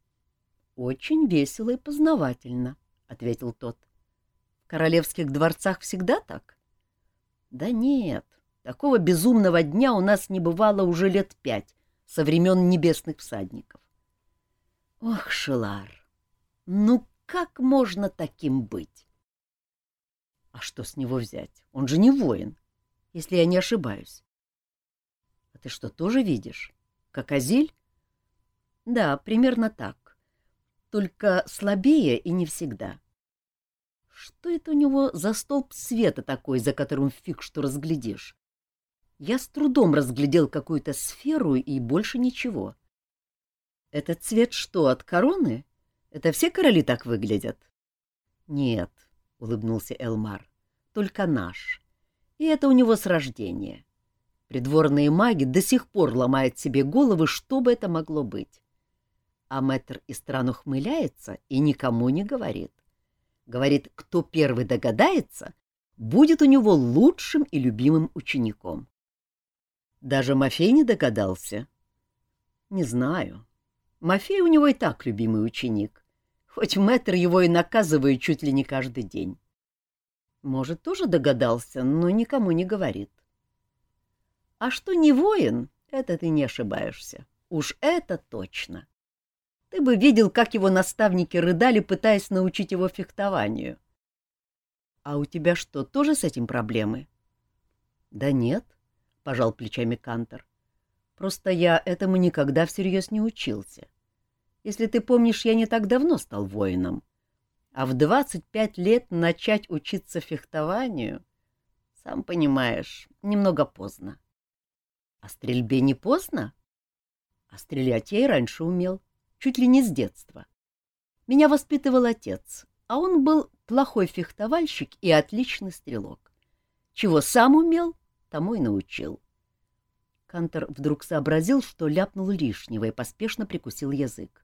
— Очень весело и познавательно, — ответил тот. — В королевских дворцах всегда так? — Да нет, такого безумного дня у нас не бывало уже лет пять, со времен небесных всадников. Ох, Шелар, ну как можно таким быть? А что с него взять? Он же не воин, если я не ошибаюсь. А ты что, тоже видишь? Как Азиль? Да, примерно так. Только слабее и не всегда. Что это у него за столб света такой, за которым фиг что разглядишь? я с трудом разглядел какую-то сферу и больше ничего. Этот цвет что, от короны? Это все короли так выглядят? Нет, — улыбнулся Элмар, — только наш. И это у него с рождения. Придворные маги до сих пор ломают себе головы, что бы это могло быть. А мэтр из стран ухмыляется и никому не говорит. Говорит, кто первый догадается, будет у него лучшим и любимым учеником. Даже Мафей не догадался? Не знаю. Мафей у него и так любимый ученик, хоть мэтр его и наказывает чуть ли не каждый день. Может, тоже догадался, но никому не говорит. А что не воин, это ты не ошибаешься. Уж это точно. Ты бы видел, как его наставники рыдали, пытаясь научить его фехтованию. А у тебя что, тоже с этим проблемы? Да нет, — пожал плечами Кантор. «Просто я этому никогда всерьез не учился. Если ты помнишь, я не так давно стал воином. А в двадцать пять лет начать учиться фехтованию, сам понимаешь, немного поздно. А стрельбе не поздно? А стрелять я и раньше умел, чуть ли не с детства. Меня воспитывал отец, а он был плохой фехтовальщик и отличный стрелок. Чего сам умел, тому и научил. Кантор вдруг сообразил, что ляпнул лишнего и поспешно прикусил язык.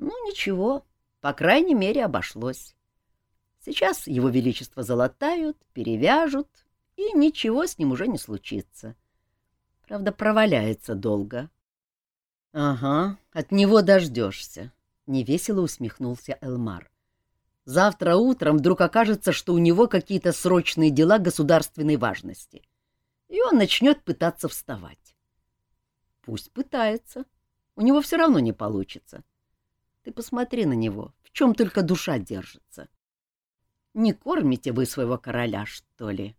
Ну, ничего, по крайней мере, обошлось. Сейчас его величество залатают, перевяжут, и ничего с ним уже не случится. Правда, проваляется долго. — Ага, от него дождешься, — невесело усмехнулся Элмар. — Завтра утром вдруг окажется, что у него какие-то срочные дела государственной важности, и он начнет пытаться вставать. Пусть пытается, у него все равно не получится. Ты посмотри на него, в чем только душа держится. Не кормите вы своего короля, что ли?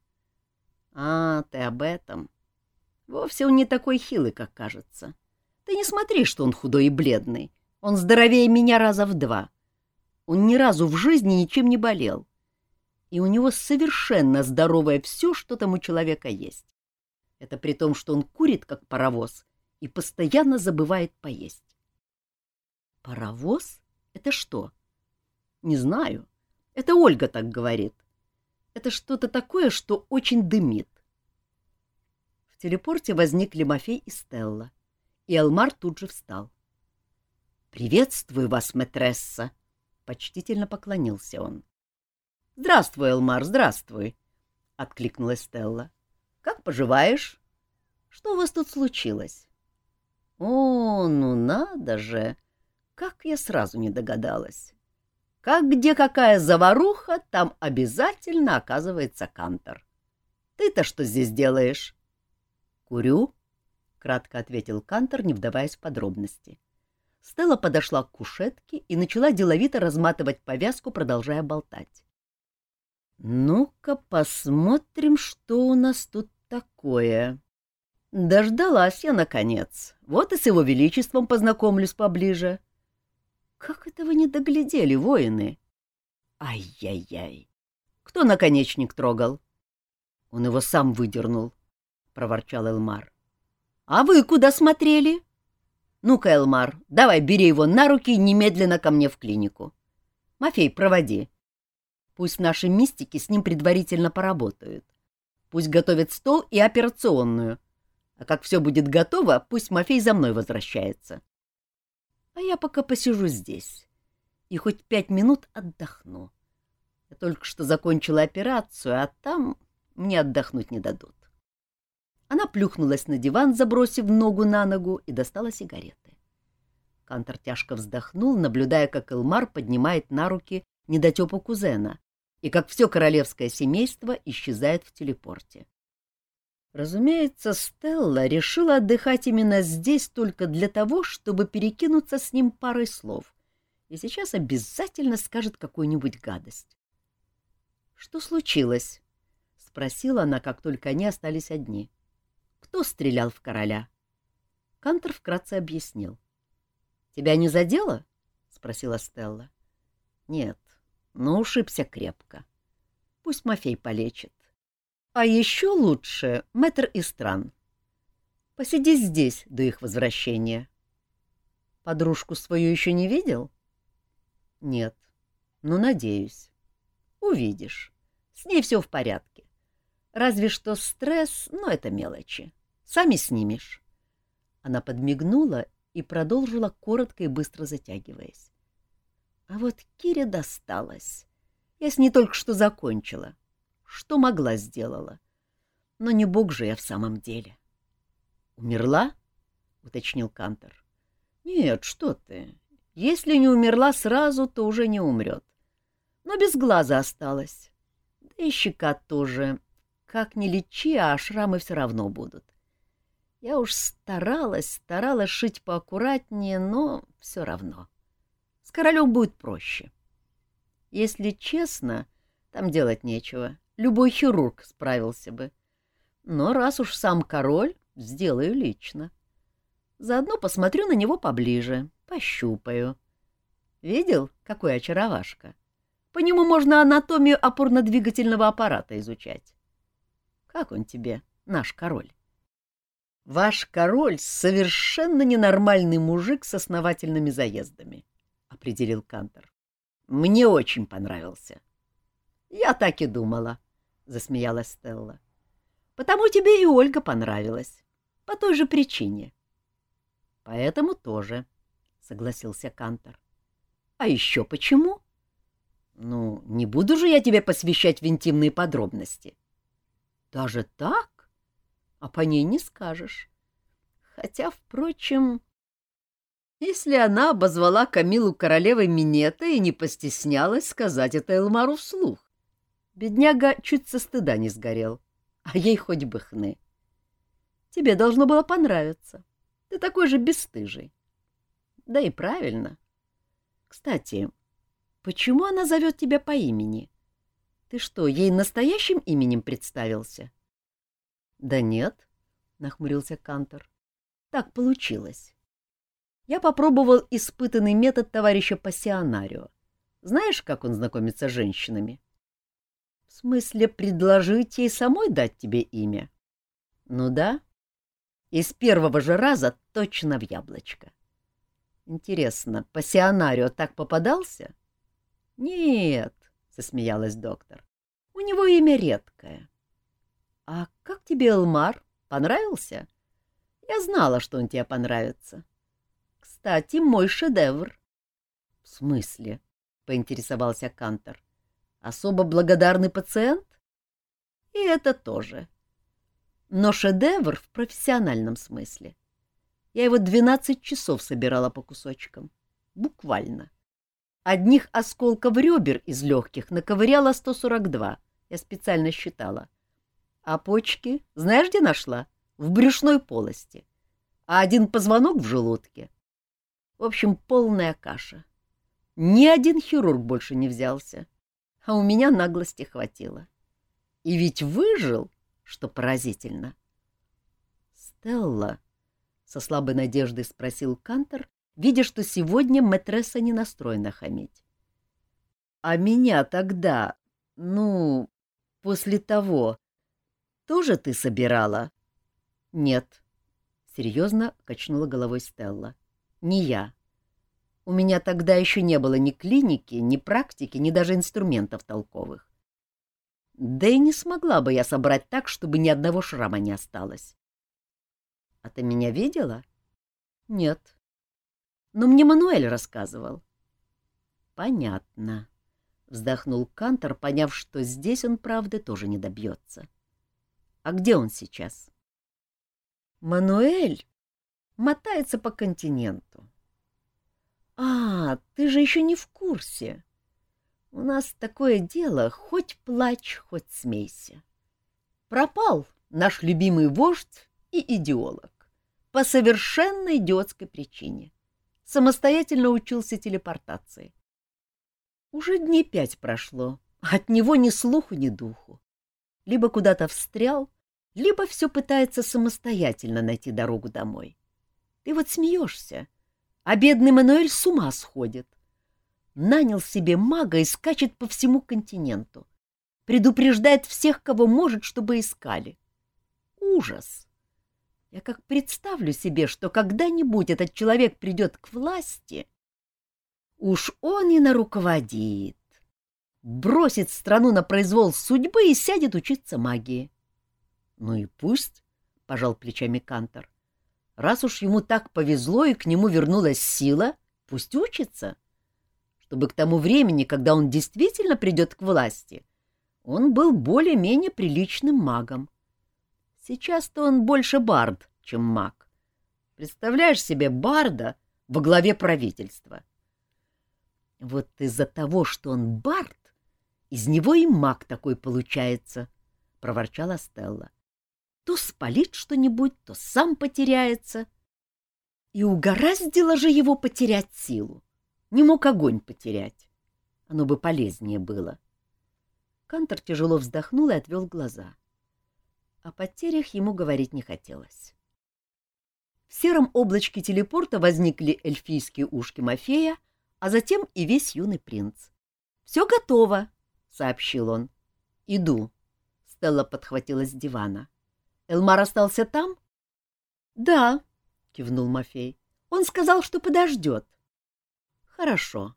А, ты об этом. Вовсе он не такой хилый, как кажется. Ты не смотри, что он худой и бледный. Он здоровее меня раза в два. Он ни разу в жизни ничем не болел. И у него совершенно здоровое все, что там у человека есть. Это при том, что он курит, как паровоз, и постоянно забывает поесть. Паровоз? Это что? Не знаю. Это Ольга так говорит. Это что-то такое, что очень дымит. В телепорте возникли Мафей и Стелла, и Элмар тут же встал. «Приветствую вас, мэтресса!» — почтительно поклонился он. «Здравствуй, Элмар, здравствуй!» — откликнулась Стелла. «Как поживаешь? Что у вас тут случилось?» «О, ну надо же! Как я сразу не догадалась!» Как где какая заваруха, там обязательно оказывается кантор. Ты-то что здесь делаешь? — Курю, — кратко ответил кантор, не вдаваясь в подробности. Стелла подошла к кушетке и начала деловито разматывать повязку, продолжая болтать. — Ну-ка посмотрим, что у нас тут такое. Дождалась я, наконец. Вот и с его величеством познакомлюсь поближе. — как это вы не доглядели, воины? Ай-яй-яй! Кто наконечник трогал? Он его сам выдернул, — проворчал Элмар. А вы куда смотрели? Ну-ка, Элмар, давай бери его на руки и немедленно ко мне в клинику. Мафей, проводи. Пусть наши мистики с ним предварительно поработают. Пусть готовят стол и операционную. А как все будет готово, пусть Мафей за мной возвращается а я пока посижу здесь и хоть пять минут отдохну. Я только что закончила операцию, а там мне отдохнуть не дадут. Она плюхнулась на диван, забросив ногу на ногу, и достала сигареты. Кантор тяжко вздохнул, наблюдая, как Элмар поднимает на руки недотепу кузена и как все королевское семейство исчезает в телепорте. Разумеется, Стелла решила отдыхать именно здесь только для того, чтобы перекинуться с ним парой слов, и сейчас обязательно скажет какую-нибудь гадость. — Что случилось? — спросила она, как только они остались одни. — Кто стрелял в короля? Кантор вкратце объяснил. — Тебя не задело? — спросила Стелла. — Нет, но ушибся крепко. Пусть Мафей полечит. А еще лучше мэтр Истран. Посиди здесь до их возвращения. Подружку свою еще не видел? Нет, но надеюсь. Увидишь. С ней все в порядке. Разве что стресс, но это мелочи. Сами снимешь. Она подмигнула и продолжила коротко и быстро затягиваясь. А вот Кире досталось. Я с ней только что закончила. Что могла, сделала. Но не бог же я в самом деле. — Умерла? — уточнил Кантор. — Нет, что ты. Если не умерла сразу, то уже не умрет. Но без глаза осталась. Да и щека тоже. Как ни лечи, а шрамы все равно будут. Я уж старалась, старалась шить поаккуратнее, но все равно. С королем будет проще. Если честно, там делать нечего. Любой хирург справился бы. Но раз уж сам король, сделаю лично. Заодно посмотрю на него поближе, пощупаю. Видел, какой очаровашка? По нему можно анатомию опорно-двигательного аппарата изучать. Как он тебе, наш король? Ваш король — совершенно ненормальный мужик с основательными заездами, — определил Кантор. Мне очень понравился. Я так и думала, засмеялась Стелла. Потому тебе и Ольга понравилась. По той же причине. Поэтому тоже, согласился Кантор. А еще почему? Ну, не буду же я тебе посвящать в интимные подробности. Даже так? А по ней не скажешь. Хотя, впрочем... если она обозвала Камилу королевой Минета и не постеснялась сказать это Элмару вслух. Бедняга чуть со стыда не сгорел, а ей хоть бы хны. Тебе должно было понравиться. Ты такой же бесстыжий. Да и правильно. Кстати, почему она зовет тебя по имени? Ты что, ей настоящим именем представился? — Да нет, — нахмурился Кантор. — Так получилось. Я попробовал испытанный метод товарища Пассионарио. Знаешь, как он знакомится с женщинами? — В смысле, предложить ей самой дать тебе имя? — Ну да. И с первого же раза точно в яблочко. Интересно, Пассионарио так попадался? — Нет, — засмеялась доктор. — У него имя редкое. — А как тебе Элмар? Понравился? Я знала, что он тебе понравится. — кстати, мой шедевр. — В смысле? — поинтересовался Кантор. — Особо благодарный пациент? — И это тоже. Но шедевр в профессиональном смысле. Я его двенадцать часов собирала по кусочкам. Буквально. Одних осколков ребер из легких наковыряла 142. Я специально считала. А почки, знаешь, где нашла? В брюшной полости. А один позвонок в желудке. В общем, полная каша. Ни один хирург больше не взялся, а у меня наглости хватило. И ведь выжил, что поразительно. «Стелла», — со слабой надеждой спросил Кантор, видя, что сегодня мэтресса не настроена хамить. «А меня тогда, ну, после того, тоже ты собирала?» «Нет», — серьезно качнула головой Стелла не я. У меня тогда еще не было ни клиники, ни практики, ни даже инструментов толковых. Да и не смогла бы я собрать так, чтобы ни одного шрама не осталось. — А ты меня видела? — Нет. Но мне Мануэль рассказывал. — Понятно, — вздохнул Кантор, поняв, что здесь он правды тоже не добьется. — А где он сейчас? — Мануэль мотается по континенту. А, ты же еще не в курсе. У нас такое дело, хоть плачь, хоть смейся. Пропал наш любимый вождь и идеолог по совершенно идиотской причине. Самостоятельно учился телепортации. Уже дней пять прошло, от него ни слуху, ни духу. Либо куда-то встрял, либо все пытается самостоятельно найти дорогу домой. Ты вот смеешься, а бедный Мануэль с ума сходит. Нанял себе мага и скачет по всему континенту. Предупреждает всех, кого может, чтобы искали. Ужас! Я как представлю себе, что когда-нибудь этот человек придет к власти, уж он и наруководит, бросит страну на произвол судьбы и сядет учиться магии. — Ну и пусть, — пожал плечами Кантор. Раз уж ему так повезло и к нему вернулась сила, пусть учится, чтобы к тому времени, когда он действительно придет к власти, он был более-менее приличным магом. Сейчас-то он больше бард, чем маг. Представляешь себе барда во главе правительства? Вот из-за того, что он бард, из него и маг такой получается, — проворчала Стелла. — то спалит что-нибудь, то сам потеряется. И угораздило же его потерять силу. Не мог огонь потерять. Оно бы полезнее было. Кантор тяжело вздохнул и отвел глаза. О потерях ему говорить не хотелось. В сером облачке телепорта возникли эльфийские ушки Мафея, а затем и весь юный принц. — Все готово, — сообщил он. — Иду. Стелла подхватилась с дивана. Элмар остался там? — Да, — кивнул Мафей. — Он сказал, что подождет. — Хорошо.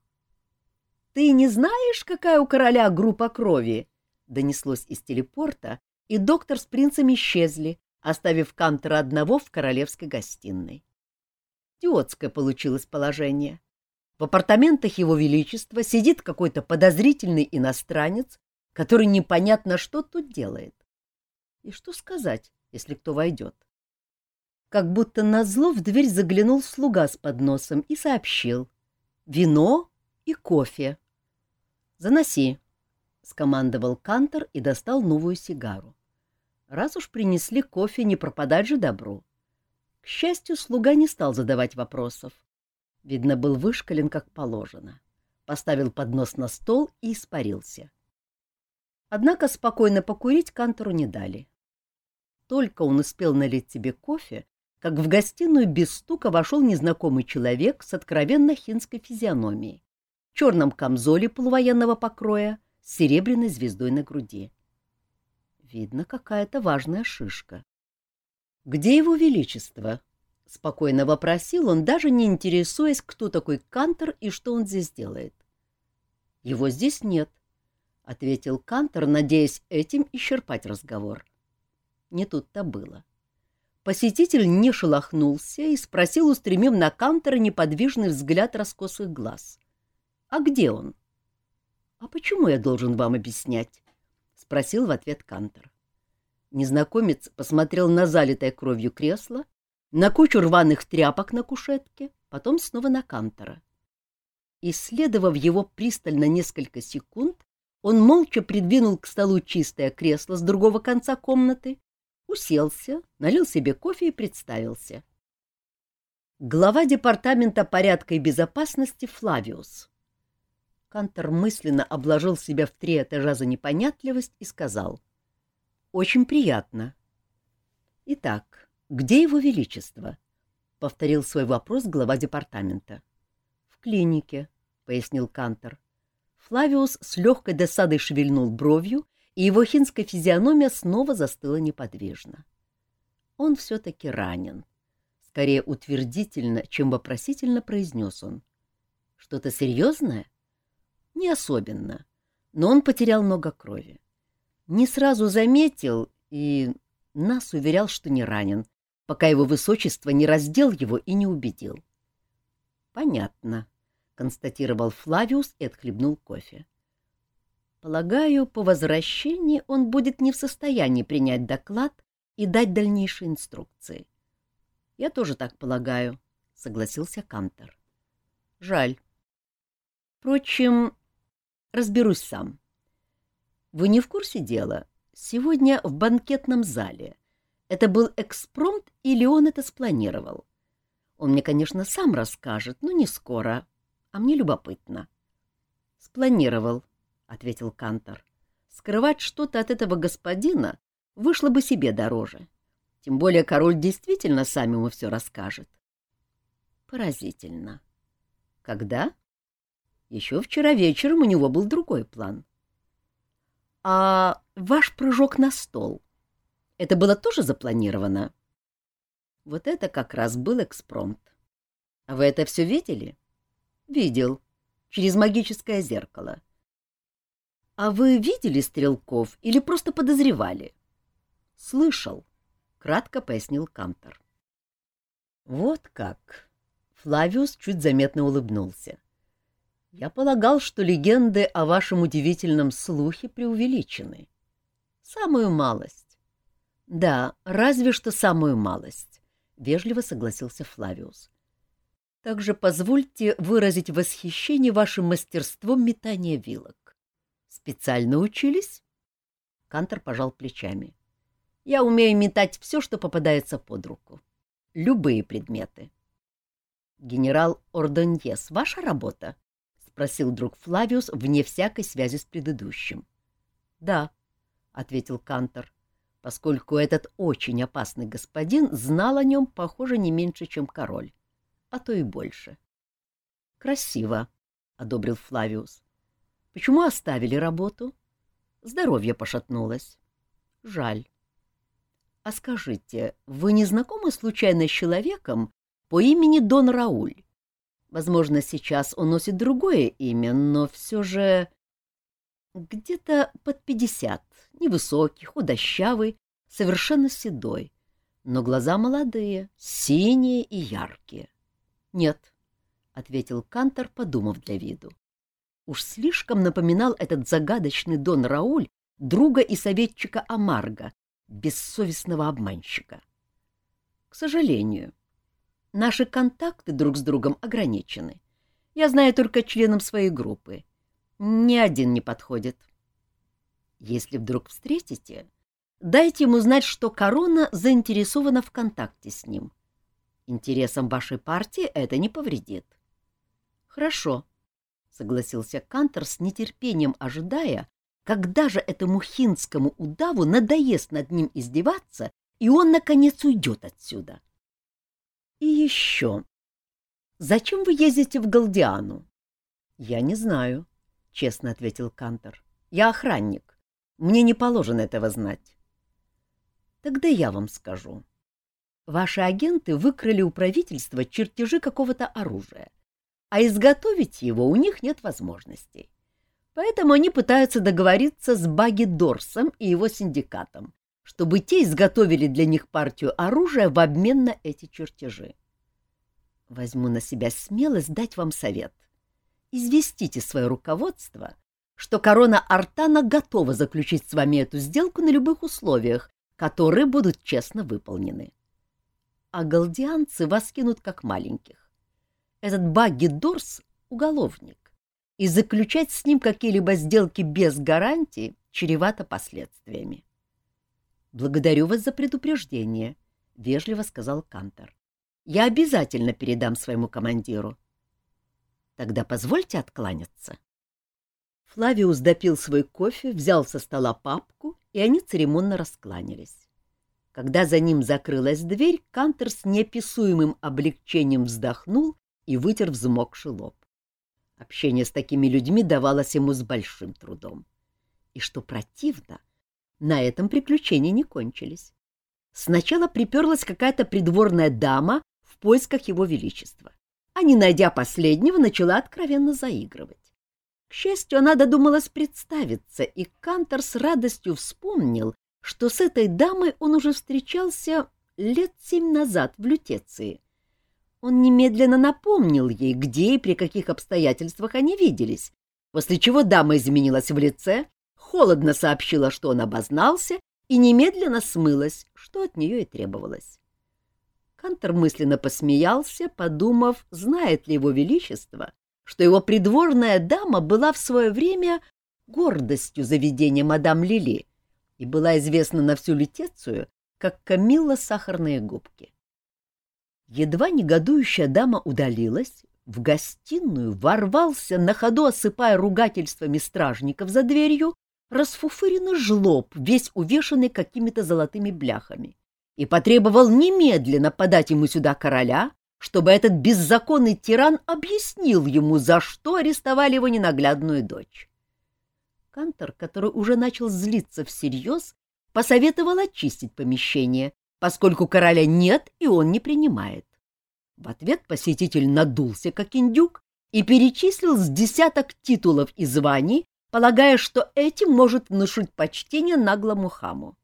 — Ты не знаешь, какая у короля группа крови? — донеслось из телепорта, и доктор с принцем исчезли, оставив Кантера одного в королевской гостиной. Идиотское получилось положение. В апартаментах его величества сидит какой-то подозрительный иностранец, который непонятно что тут делает. И что сказать? Если кто войдет. как будто назло в дверь заглянул слуга с подносом и сообщил. «Вино и кофе». «Заноси», — скомандовал Кантор и достал новую сигару. Раз уж принесли кофе, не пропадать же добру. К счастью, слуга не стал задавать вопросов. Видно, был вышкален как положено. Поставил поднос на стол и испарился. Однако спокойно покурить Кантору не дали. Только он успел налить себе кофе, как в гостиную без стука вошел незнакомый человек с откровенно хинской физиономией, в черном камзоле полувоенного покроя с серебряной звездой на груди. Видно, какая-то важная шишка. — Где его величество? — спокойно вопросил он, даже не интересуясь, кто такой Кантор и что он здесь делает. — Его здесь нет, — ответил Кантор, надеясь этим исчерпать разговор. Не тут-то было. — Посетитель не шелохнулся и спросил, устремив на Кантера неподвижный взгляд раскосых глаз. «А где он?» «А почему я должен вам объяснять?» — спросил в ответ Кантер. Незнакомец посмотрел на залитое кровью кресло, на кучу рваных тряпок на кушетке, потом снова на Кантера. Исследовав его пристально несколько секунд, он молча придвинул к столу чистое кресло с другого конца комнаты уселся, налил себе кофе и представился. Глава департамента порядка и безопасности Флавиус. Кантор мысленно обложил себя в три этажа за непонятливость и сказал. «Очень приятно». «Итак, где его величество?» — повторил свой вопрос глава департамента. «В клинике», — пояснил Кантор. Флавиус с легкой досадой шевельнул бровью и его хинская физиономия снова застыла неподвижно. Он все-таки ранен. Скорее утвердительно, чем вопросительно произнес он. Что-то серьезное? Не особенно, но он потерял много крови. Не сразу заметил и нас уверял, что не ранен, пока его высочество не раздел его и не убедил. — Понятно, — констатировал Флавиус и отхлебнул кофе. Полагаю, по возвращении он будет не в состоянии принять доклад и дать дальнейшие инструкции. — Я тоже так полагаю, — согласился Кантор. — Жаль. Впрочем, разберусь сам. Вы не в курсе дела? Сегодня в банкетном зале. Это был экспромт или он это спланировал? Он мне, конечно, сам расскажет, но не скоро, а мне любопытно. — Спланировал, — ответил Кантор. «Скрывать что-то от этого господина вышло бы себе дороже. Тем более король действительно сам ему все расскажет». «Поразительно. Когда?» «Еще вчера вечером у него был другой план». «А ваш прыжок на стол? Это было тоже запланировано?» «Вот это как раз был экспромт. А вы это все видели?» «Видел. Через магическое зеркало. — А вы видели стрелков или просто подозревали? — Слышал, — кратко пояснил Кантор. — Вот как! — Флавиус чуть заметно улыбнулся. — Я полагал, что легенды о вашем удивительном слухе преувеличены. — Самую малость. — Да, разве что самую малость, — вежливо согласился Флавиус. — Также позвольте выразить восхищение вашим мастерством метания вилок. Специально учились? Кантор пожал плечами. Я умею метать все, что попадается под руку. Любые предметы. Генерал Ордоньес, ваша работа? Спросил друг Флавиус вне всякой связи с предыдущим. Да, ответил Кантор, поскольку этот очень опасный господин знал о нем, похоже, не меньше, чем король, а то и больше. Красиво, одобрил Флавиус. Почему оставили работу? Здоровье пошатнулось. Жаль. А скажите, вы не знакомы случайно с человеком по имени Дон Рауль? Возможно, сейчас он носит другое имя, но все же... Где-то под пятьдесят, невысокий, худощавый, совершенно седой, но глаза молодые, синие и яркие. — Нет, — ответил Кантор, подумав для виду. Уж слишком напоминал этот загадочный Дон Рауль друга и советчика Амарго, бессовестного обманщика. к сожалению. Наши контакты друг с другом ограничены. Я знаю только членам своей группы. Ни один не подходит. Если вдруг встретите, дайте ему знать, что корона заинтересована в контакте с ним. Интересам вашей партии это не повредит. — Хорошо, — согласился Кантор с нетерпением, ожидая, когда же этому хинскому удаву надоест над ним издеваться, и он, наконец, уйдет отсюда. — И еще. Зачем вы ездите в Галдиану? — Я не знаю, — честно ответил Кантор. — Я охранник. Мне не положено этого знать. — Тогда я вам скажу. Ваши агенты выкрали у правительства чертежи какого-то оружия, а изготовить его у них нет возможностей. Поэтому они пытаются договориться с Баги Дорсом и его синдикатом, чтобы те изготовили для них партию оружия в обмен на эти чертежи. Возьму на себя смелость дать вам совет. Известите свое руководство, что корона Артана готова заключить с вами эту сделку на любых условиях, которые будут честно выполнены. А галдианцы вас кинут как маленьких. Этот Багги Дорс — уголовник и заключать с ним какие-либо сделки без гарантии чревато последствиями. «Благодарю вас за предупреждение», — вежливо сказал Кантор. «Я обязательно передам своему командиру». «Тогда позвольте откланяться». Флавиус допил свой кофе, взял со стола папку, и они церемонно раскланялись. Когда за ним закрылась дверь, Кантер с неописуемым облегчением вздохнул и вытер взмокший лоб. Общение с такими людьми давалось ему с большим трудом. И что противно, на этом приключения не кончились. Сначала приперлась какая-то придворная дама в поисках его величества, а не найдя последнего, начала откровенно заигрывать. К счастью, она додумалась представиться, и Кантор с радостью вспомнил, что с этой дамой он уже встречался лет семь назад в Лютеции, он немедленно напомнил ей, где и при каких обстоятельствах они виделись, после чего дама изменилась в лице, холодно сообщила, что он обознался, и немедленно смылась, что от нее и требовалось. Кантор мысленно посмеялся, подумав, знает ли его величество, что его придворная дама была в свое время гордостью заведения мадам Лили и была известна на всю Летецию как Камилла сахарные губки. Едва негодующая дама удалилась, в гостиную ворвался, на ходу осыпая ругательствами стражников за дверью, расфуфыренный жлоб, весь увешанный какими-то золотыми бляхами, и потребовал немедленно подать ему сюда короля, чтобы этот беззаконный тиран объяснил ему, за что арестовали его ненаглядную дочь. Кантор, который уже начал злиться всерьез, посоветовал очистить помещение, поскольку короля нет и он не принимает. В ответ посетитель надулся, как индюк, и перечислил с десяток титулов и званий, полагая, что этим может внушить почтение наглому хаму.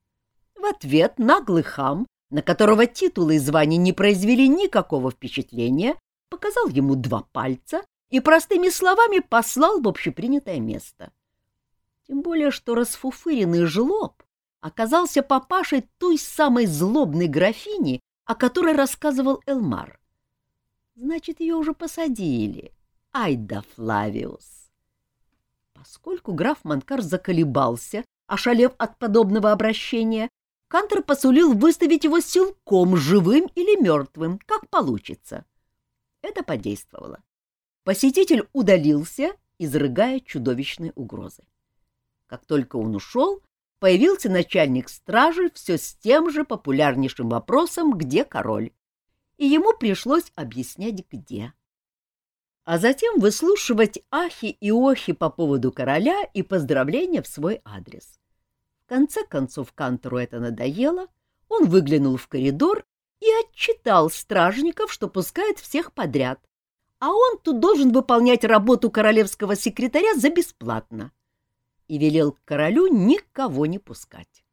В ответ наглый хам, на которого титулы и звания не произвели никакого впечатления, показал ему два пальца и простыми словами послал в общепринятое место. Тем более, что расфуфыренный жлоб оказался папашей той самой злобной графини, о которой рассказывал Элмар. Значит, ее уже посадили. Ай да Флавиус! Поскольку граф Манкар заколебался, ошалев от подобного обращения, Кантер посулил выставить его силком, живым или мертвым, как получится. Это подействовало. Посетитель удалился, изрыгая чудовищные угрозы. Как только он ушел, появился начальник стражи все с тем же популярнейшим вопросом «Где король?», и ему пришлось объяснять «Где?». А затем выслушивать ахи и охи по поводу короля и поздравления в свой адрес. В конце концов Кантору это надоело, он выглянул в коридор и отчитал стражников, что пускает всех подряд, а он тут должен выполнять работу королевского секретаря за бесплатно и велел королю никого не пускать.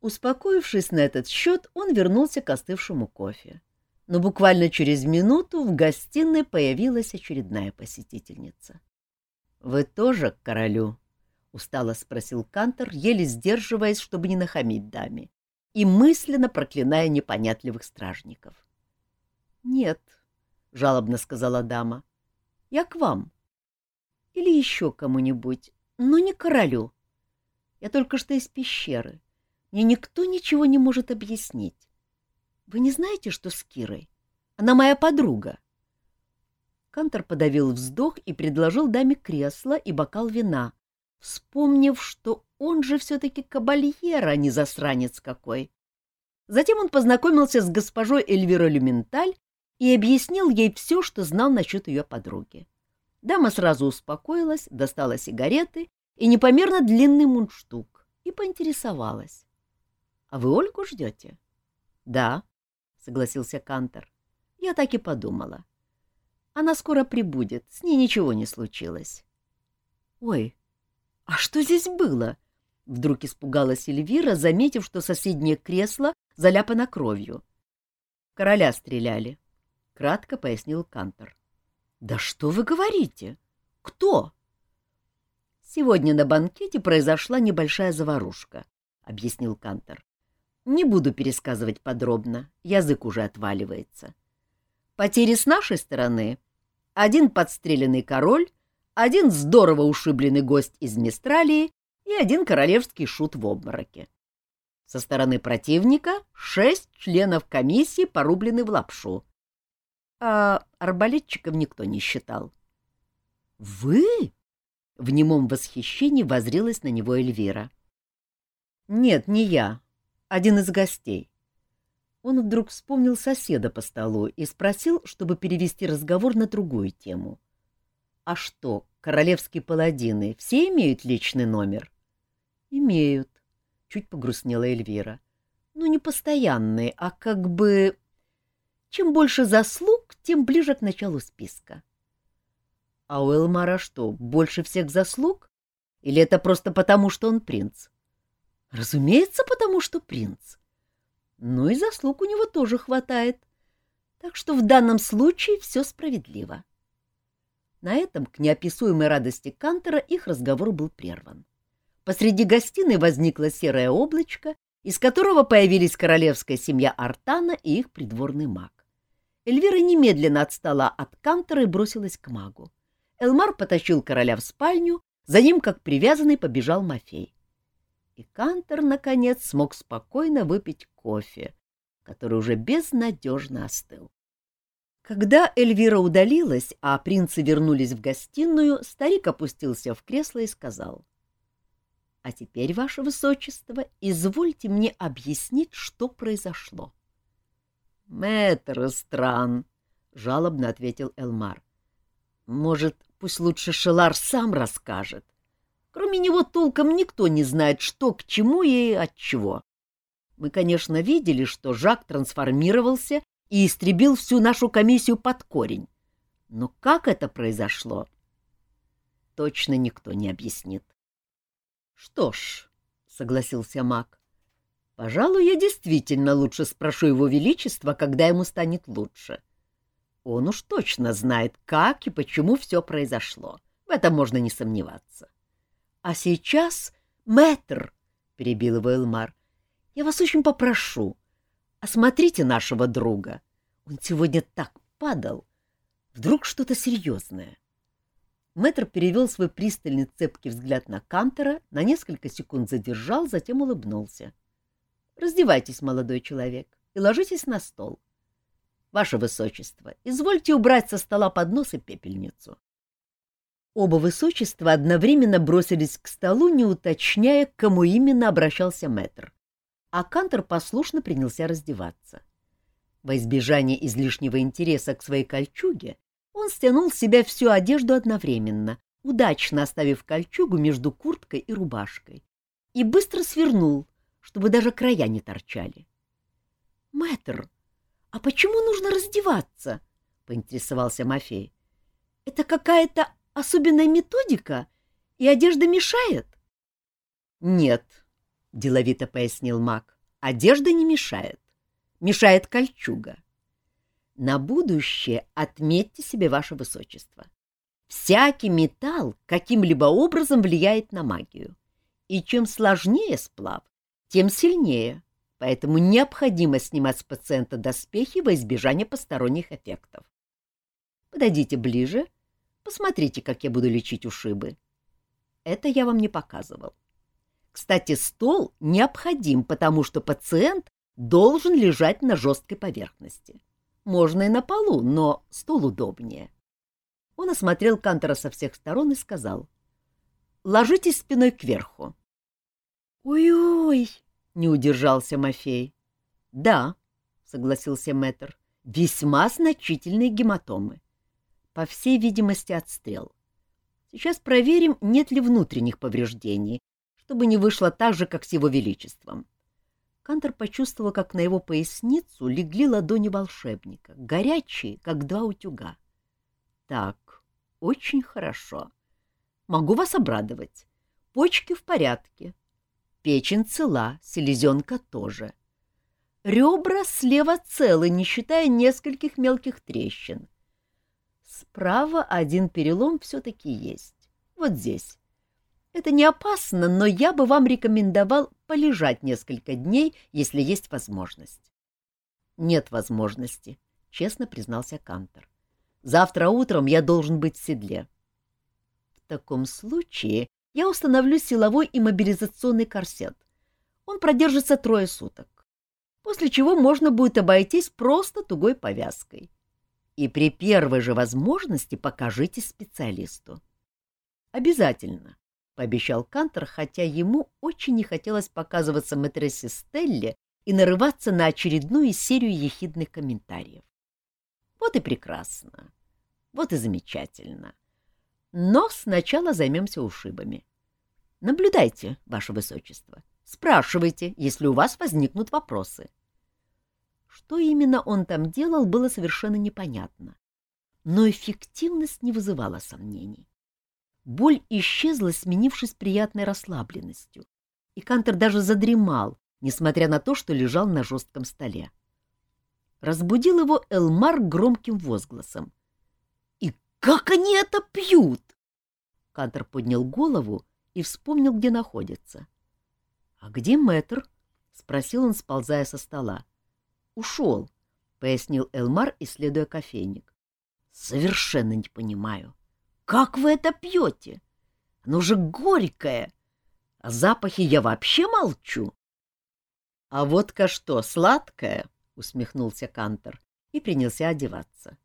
Успокоившись на этот счет, он вернулся к остывшему кофе. Но буквально через минуту в гостиной появилась очередная посетительница. — Вы тоже к королю? — устало спросил Кантор, еле сдерживаясь, чтобы не нахамить даме. и мысленно проклиная непонятливых стражников. — Нет, — жалобно сказала дама, — я к вам. Или еще кому-нибудь, но не королю. Я только что из пещеры. Мне никто ничего не может объяснить. Вы не знаете, что с Кирой? Она моя подруга. Кантор подавил вздох и предложил даме кресло и бокал вина, вспомнив, что он же все-таки кабальер, а не засранец какой. Затем он познакомился с госпожой Эльвирой Люменталь и объяснил ей все, что знал насчет ее подруги. Дама сразу успокоилась, достала сигареты и непомерно длинный мундштук и поинтересовалась. — А вы Ольгу ждете? — Да, — согласился Кантор. — Я так и подумала. Она скоро прибудет, с ней ничего не случилось. — Ой, а что здесь было? — вдруг испугалась Эльвира, заметив, что соседнее кресло заляпано кровью. — Короля стреляли, — кратко пояснил Кантор. — Да что вы говорите? Кто? — Сегодня на банкете произошла небольшая заварушка, — объяснил Кантор. Не буду пересказывать подробно, язык уже отваливается. Потери с нашей стороны — один подстреленный король, один здорово ушибленный гость из Мистралии и один королевский шут в обмороке. Со стороны противника шесть членов комиссии порублены в лапшу. А арбалетчиков никто не считал. — Вы? — в немом восхищении возрилась на него Эльвира. — Нет, не я, один из гостей. Он вдруг вспомнил соседа по столу и спросил, чтобы перевести разговор на другую тему. «А что, королевские паладины все имеют личный номер?» «Имеют», — чуть погрустнела Эльвира. «Ну, не постоянные, а как бы... Чем больше заслуг, тем ближе к началу списка». «А у Элмара что, больше всех заслуг? Или это просто потому, что он принц?» Разумеется, потому что принц. Но и заслуг у него тоже хватает. Так что в данном случае все справедливо. На этом, к неописуемой радости Кантера, их разговор был прерван. Посреди гостиной возникло серое облачко, из которого появились королевская семья Артана и их придворный маг. Эльвира немедленно отстала от Кантера и бросилась к магу. Элмар потащил короля в спальню, за ним, как привязанный, побежал Мафей и Кантер, наконец, смог спокойно выпить кофе, который уже безнадежно остыл. Когда Эльвира удалилась, а принцы вернулись в гостиную, старик опустился в кресло и сказал, — А теперь, ваше высочество, извольте мне объяснить, что произошло. — Мэтр стран, — жалобно ответил Элмар. — Может, пусть лучше Шелар сам расскажет. Кроме него толком никто не знает, что к чему и от чего. Мы, конечно, видели, что Жак трансформировался и истребил всю нашу комиссию под корень. Но как это произошло, точно никто не объяснит. — Что ж, — согласился маг, — пожалуй, я действительно лучше спрошу его величество, когда ему станет лучше. Он уж точно знает, как и почему все произошло. В этом можно не сомневаться. А сейчас, мэтр, — перебил его Элмар, — я вас очень попрошу, осмотрите нашего друга. Он сегодня так падал. Вдруг что-то серьезное. Мэтр перевел свой пристальный цепкий взгляд на Кантера, на несколько секунд задержал, затем улыбнулся. — Раздевайтесь, молодой человек, и ложитесь на стол. — Ваше Высочество, извольте убрать со стола поднос и пепельницу. Оба высочества одновременно бросились к столу, не уточняя, к кому именно обращался мэтр. А Кантор послушно принялся раздеваться. Во избежание излишнего интереса к своей кольчуге он стянул с себя всю одежду одновременно, удачно оставив кольчугу между курткой и рубашкой, и быстро свернул, чтобы даже края не торчали. — Мэтр, а почему нужно раздеваться? — поинтересовался Мафей. — Это какая-то особенная методика, и одежда мешает? — Нет, — деловито пояснил маг, — одежда не мешает. Мешает кольчуга. На будущее отметьте себе, ваше высочество. Всякий металл каким-либо образом влияет на магию. И чем сложнее сплав, тем сильнее. поэтому необходимо снимать с пациента доспехи во избежание посторонних эффектов. Подойдите ближе, посмотрите, как я буду лечить ушибы. Это я вам не показывал. Кстати, стол необходим, потому что пациент должен лежать на жесткой поверхности. Можно и на полу, но стол удобнее. Он осмотрел Кантора со всех сторон и сказал. — Ложитесь спиной кверху. «Ой — не удержался Мафей. — Да, — согласился мэтр, — весьма значительные гематомы. По всей видимости, отстрел. Сейчас проверим, нет ли внутренних повреждений, чтобы не вышло так же, как с его величеством. Кантор почувствовал, как на его поясницу легли ладони волшебника, горячие, как два утюга. Так, очень хорошо. Могу вас обрадовать. Почки в порядке. Печень цела, селезенка тоже. Ребра слева целы, не считая нескольких мелких трещин. Справа один перелом все-таки есть. Вот здесь. Это не опасно, но я бы вам рекомендовал полежать несколько дней, если есть возможность. — Нет возможности, — честно признался Кантор. — Завтра утром я должен быть в седле. — В таком случае я установлю силовой и мобилизационный корсет. Он продержится трое суток, после чего можно будет обойтись просто тугой повязкой. И при первой же возможности покажите специалисту. Обязательно пообещал Кантор, хотя ему очень не хотелось показываться мэтрессе Стелле и нарываться на очередную серию ехидных комментариев. Вот и прекрасно. Вот и замечательно. Но сначала займемся ушибами. Наблюдайте, ваше высочество. Спрашивайте, если у вас возникнут вопросы. Что именно он там делал, было совершенно непонятно. Но эффективность не вызывала сомнений. Боль исчезла, сменившись приятной расслабленностью, и Кантер даже задремал, несмотря на то, что лежал на жестком столе. Разбудил его Элмар громким возгласом. «И как они это пьют?» Кантер поднял голову и вспомнил, где находится. «А где мэтр?» — спросил он, сползая со стола. «Ушел», — пояснил Элмар, исследуя кофейник. «Совершенно не понимаю. Как вы это пьете? Оно же горькое. О запахе я вообще молчу. — А водка что, сладкая? — усмехнулся Кантор и принялся одеваться.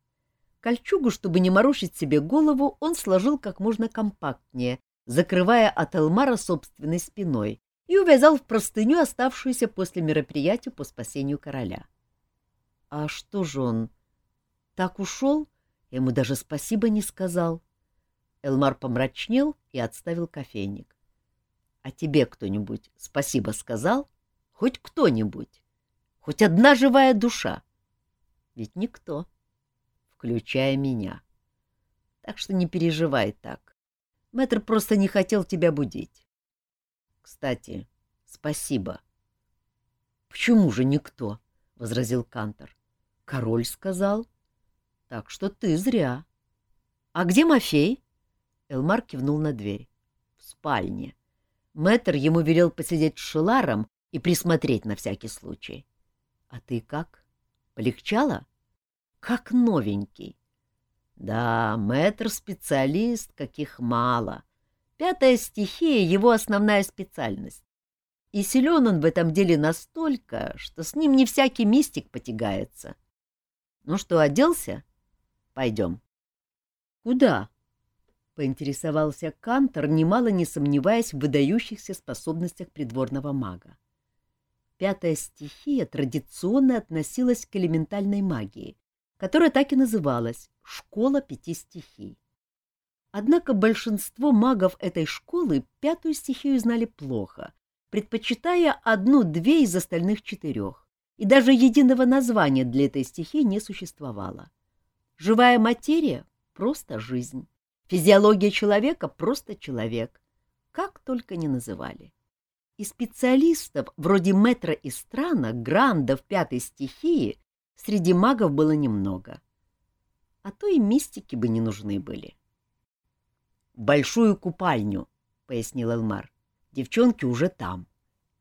Кольчугу, чтобы не морочить себе голову, он сложил как можно компактнее, закрывая от Элмара собственной спиной, и увязал в простыню, оставшуюся после мероприятия по спасению короля. — А что же он? Так ушел? ему даже спасибо не сказал. — Элмар помрачнел и отставил кофейник. — А тебе кто-нибудь спасибо сказал? Хоть кто-нибудь? Хоть одна живая душа? Ведь никто, включая меня. Так что не переживай так. Мэтр просто не хотел тебя будить. Кстати, спасибо. — Почему же никто? — возразил Кантор. — Король сказал. — Так что ты зря. — А где Мафей? Элмар кивнул на дверь. В спальне. Мэтр ему велел посидеть с Шеларом и присмотреть на всякий случай. А ты как? Полегчало? Как новенький. Да, мэтр специалист, каких мало. Пятая стихия — его основная специальность. И силен он в этом деле настолько, что с ним не всякий мистик потягается. Ну что, оделся? Пойдем. Куда? — поинтересовался Кантор, немало не сомневаясь в выдающихся способностях придворного мага. Пятая стихия традиционно относилась к элементальной магии, которая так и называлась — «Школа пяти стихий». Однако большинство магов этой школы пятую стихию знали плохо, предпочитая одну-две из остальных четырех, и даже единого названия для этой стихии не существовало. Живая материя — просто жизнь. Физиология человека — просто человек, как только не называли. И специалистов вроде Метра и Страна, грандов пятой стихии, среди магов было немного. А то и мистики бы не нужны были. «Большую купальню», — пояснил Элмар. «Девчонки уже там.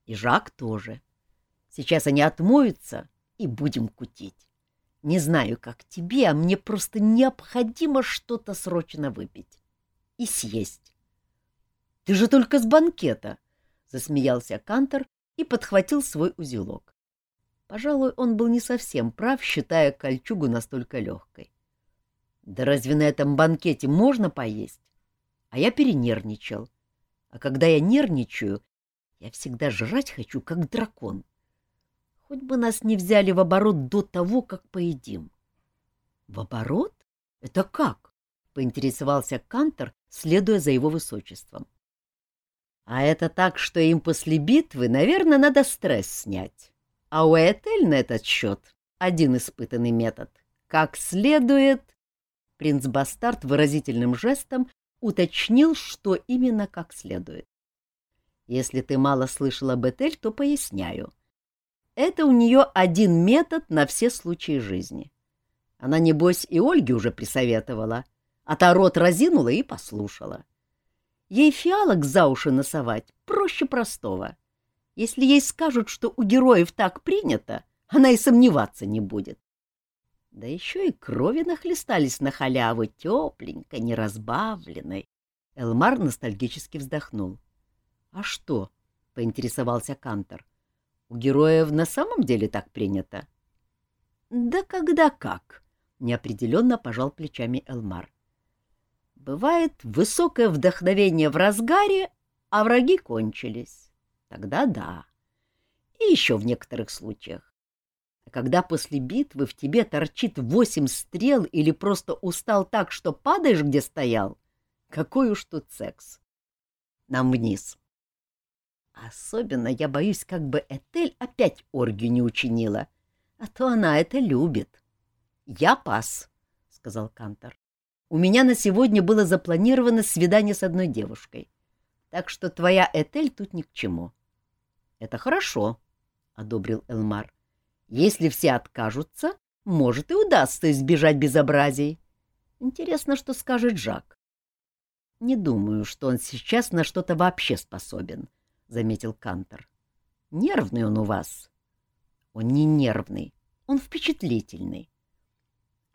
И Жак тоже. Сейчас они отмоются и будем кутить. Не знаю, как тебе, а мне просто необходимо что-то срочно выпить и съесть. — Ты же только с банкета! — засмеялся Кантор и подхватил свой узелок. Пожалуй, он был не совсем прав, считая кольчугу настолько легкой. Да разве на этом банкете можно поесть? А я перенервничал. А когда я нервничаю, я всегда жрать хочу, как дракон. Хоть бы нас не взяли в оборот до того, как поедим. — В оборот? Это как? — поинтересовался Кантор, следуя за его высочеством. — А это так, что им после битвы, наверное, надо стресс снять. А у Этель на этот счет один испытанный метод. Как следует... Принц Бастард выразительным жестом уточнил, что именно как следует. Если ты мало слышал об Этель, то поясняю. Это у нее один метод на все случаи жизни. Она, небось, и Ольге уже присоветовала, а та рот разинула и послушала. Ей фиалок за уши носовать проще простого. Если ей скажут, что у героев так принято, она и сомневаться не будет. Да еще и крови нахлестались на халяву, тепленькой, неразбавленной. Элмар ностальгически вздохнул. — А что? — поинтересовался Кантор. — У героев на самом деле так принято? — Да когда как, — неопределенно пожал плечами Элмар. — Бывает высокое вдохновение в разгаре, а враги кончились. Тогда да. И еще в некоторых случаях. Когда после битвы в тебе торчит восемь стрел или просто устал так, что падаешь, где стоял, какой уж тут секс. Нам вниз. Особенно я боюсь, как бы Этель опять оргию не учинила, а то она это любит. — Я пас, — сказал Кантор. — У меня на сегодня было запланировано свидание с одной девушкой, так что твоя Этель тут ни к чему. — Это хорошо, — одобрил Элмар. Если все откажутся, может и удастся избежать безобразий. Интересно, что скажет Жак. — Не думаю, что он сейчас на что-то вообще способен, — заметил Кантор. — Нервный он у вас. — Он не нервный, он впечатлительный.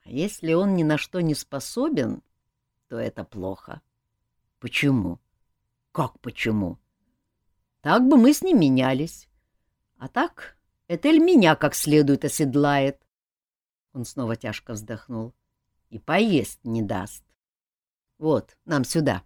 А если он ни на что не способен, то это плохо. — Почему? — Как почему? — Так бы мы с ним менялись. А так Этель меня как следует оседлает. Он снова тяжко вздохнул. И поесть не даст. Вот, нам сюда.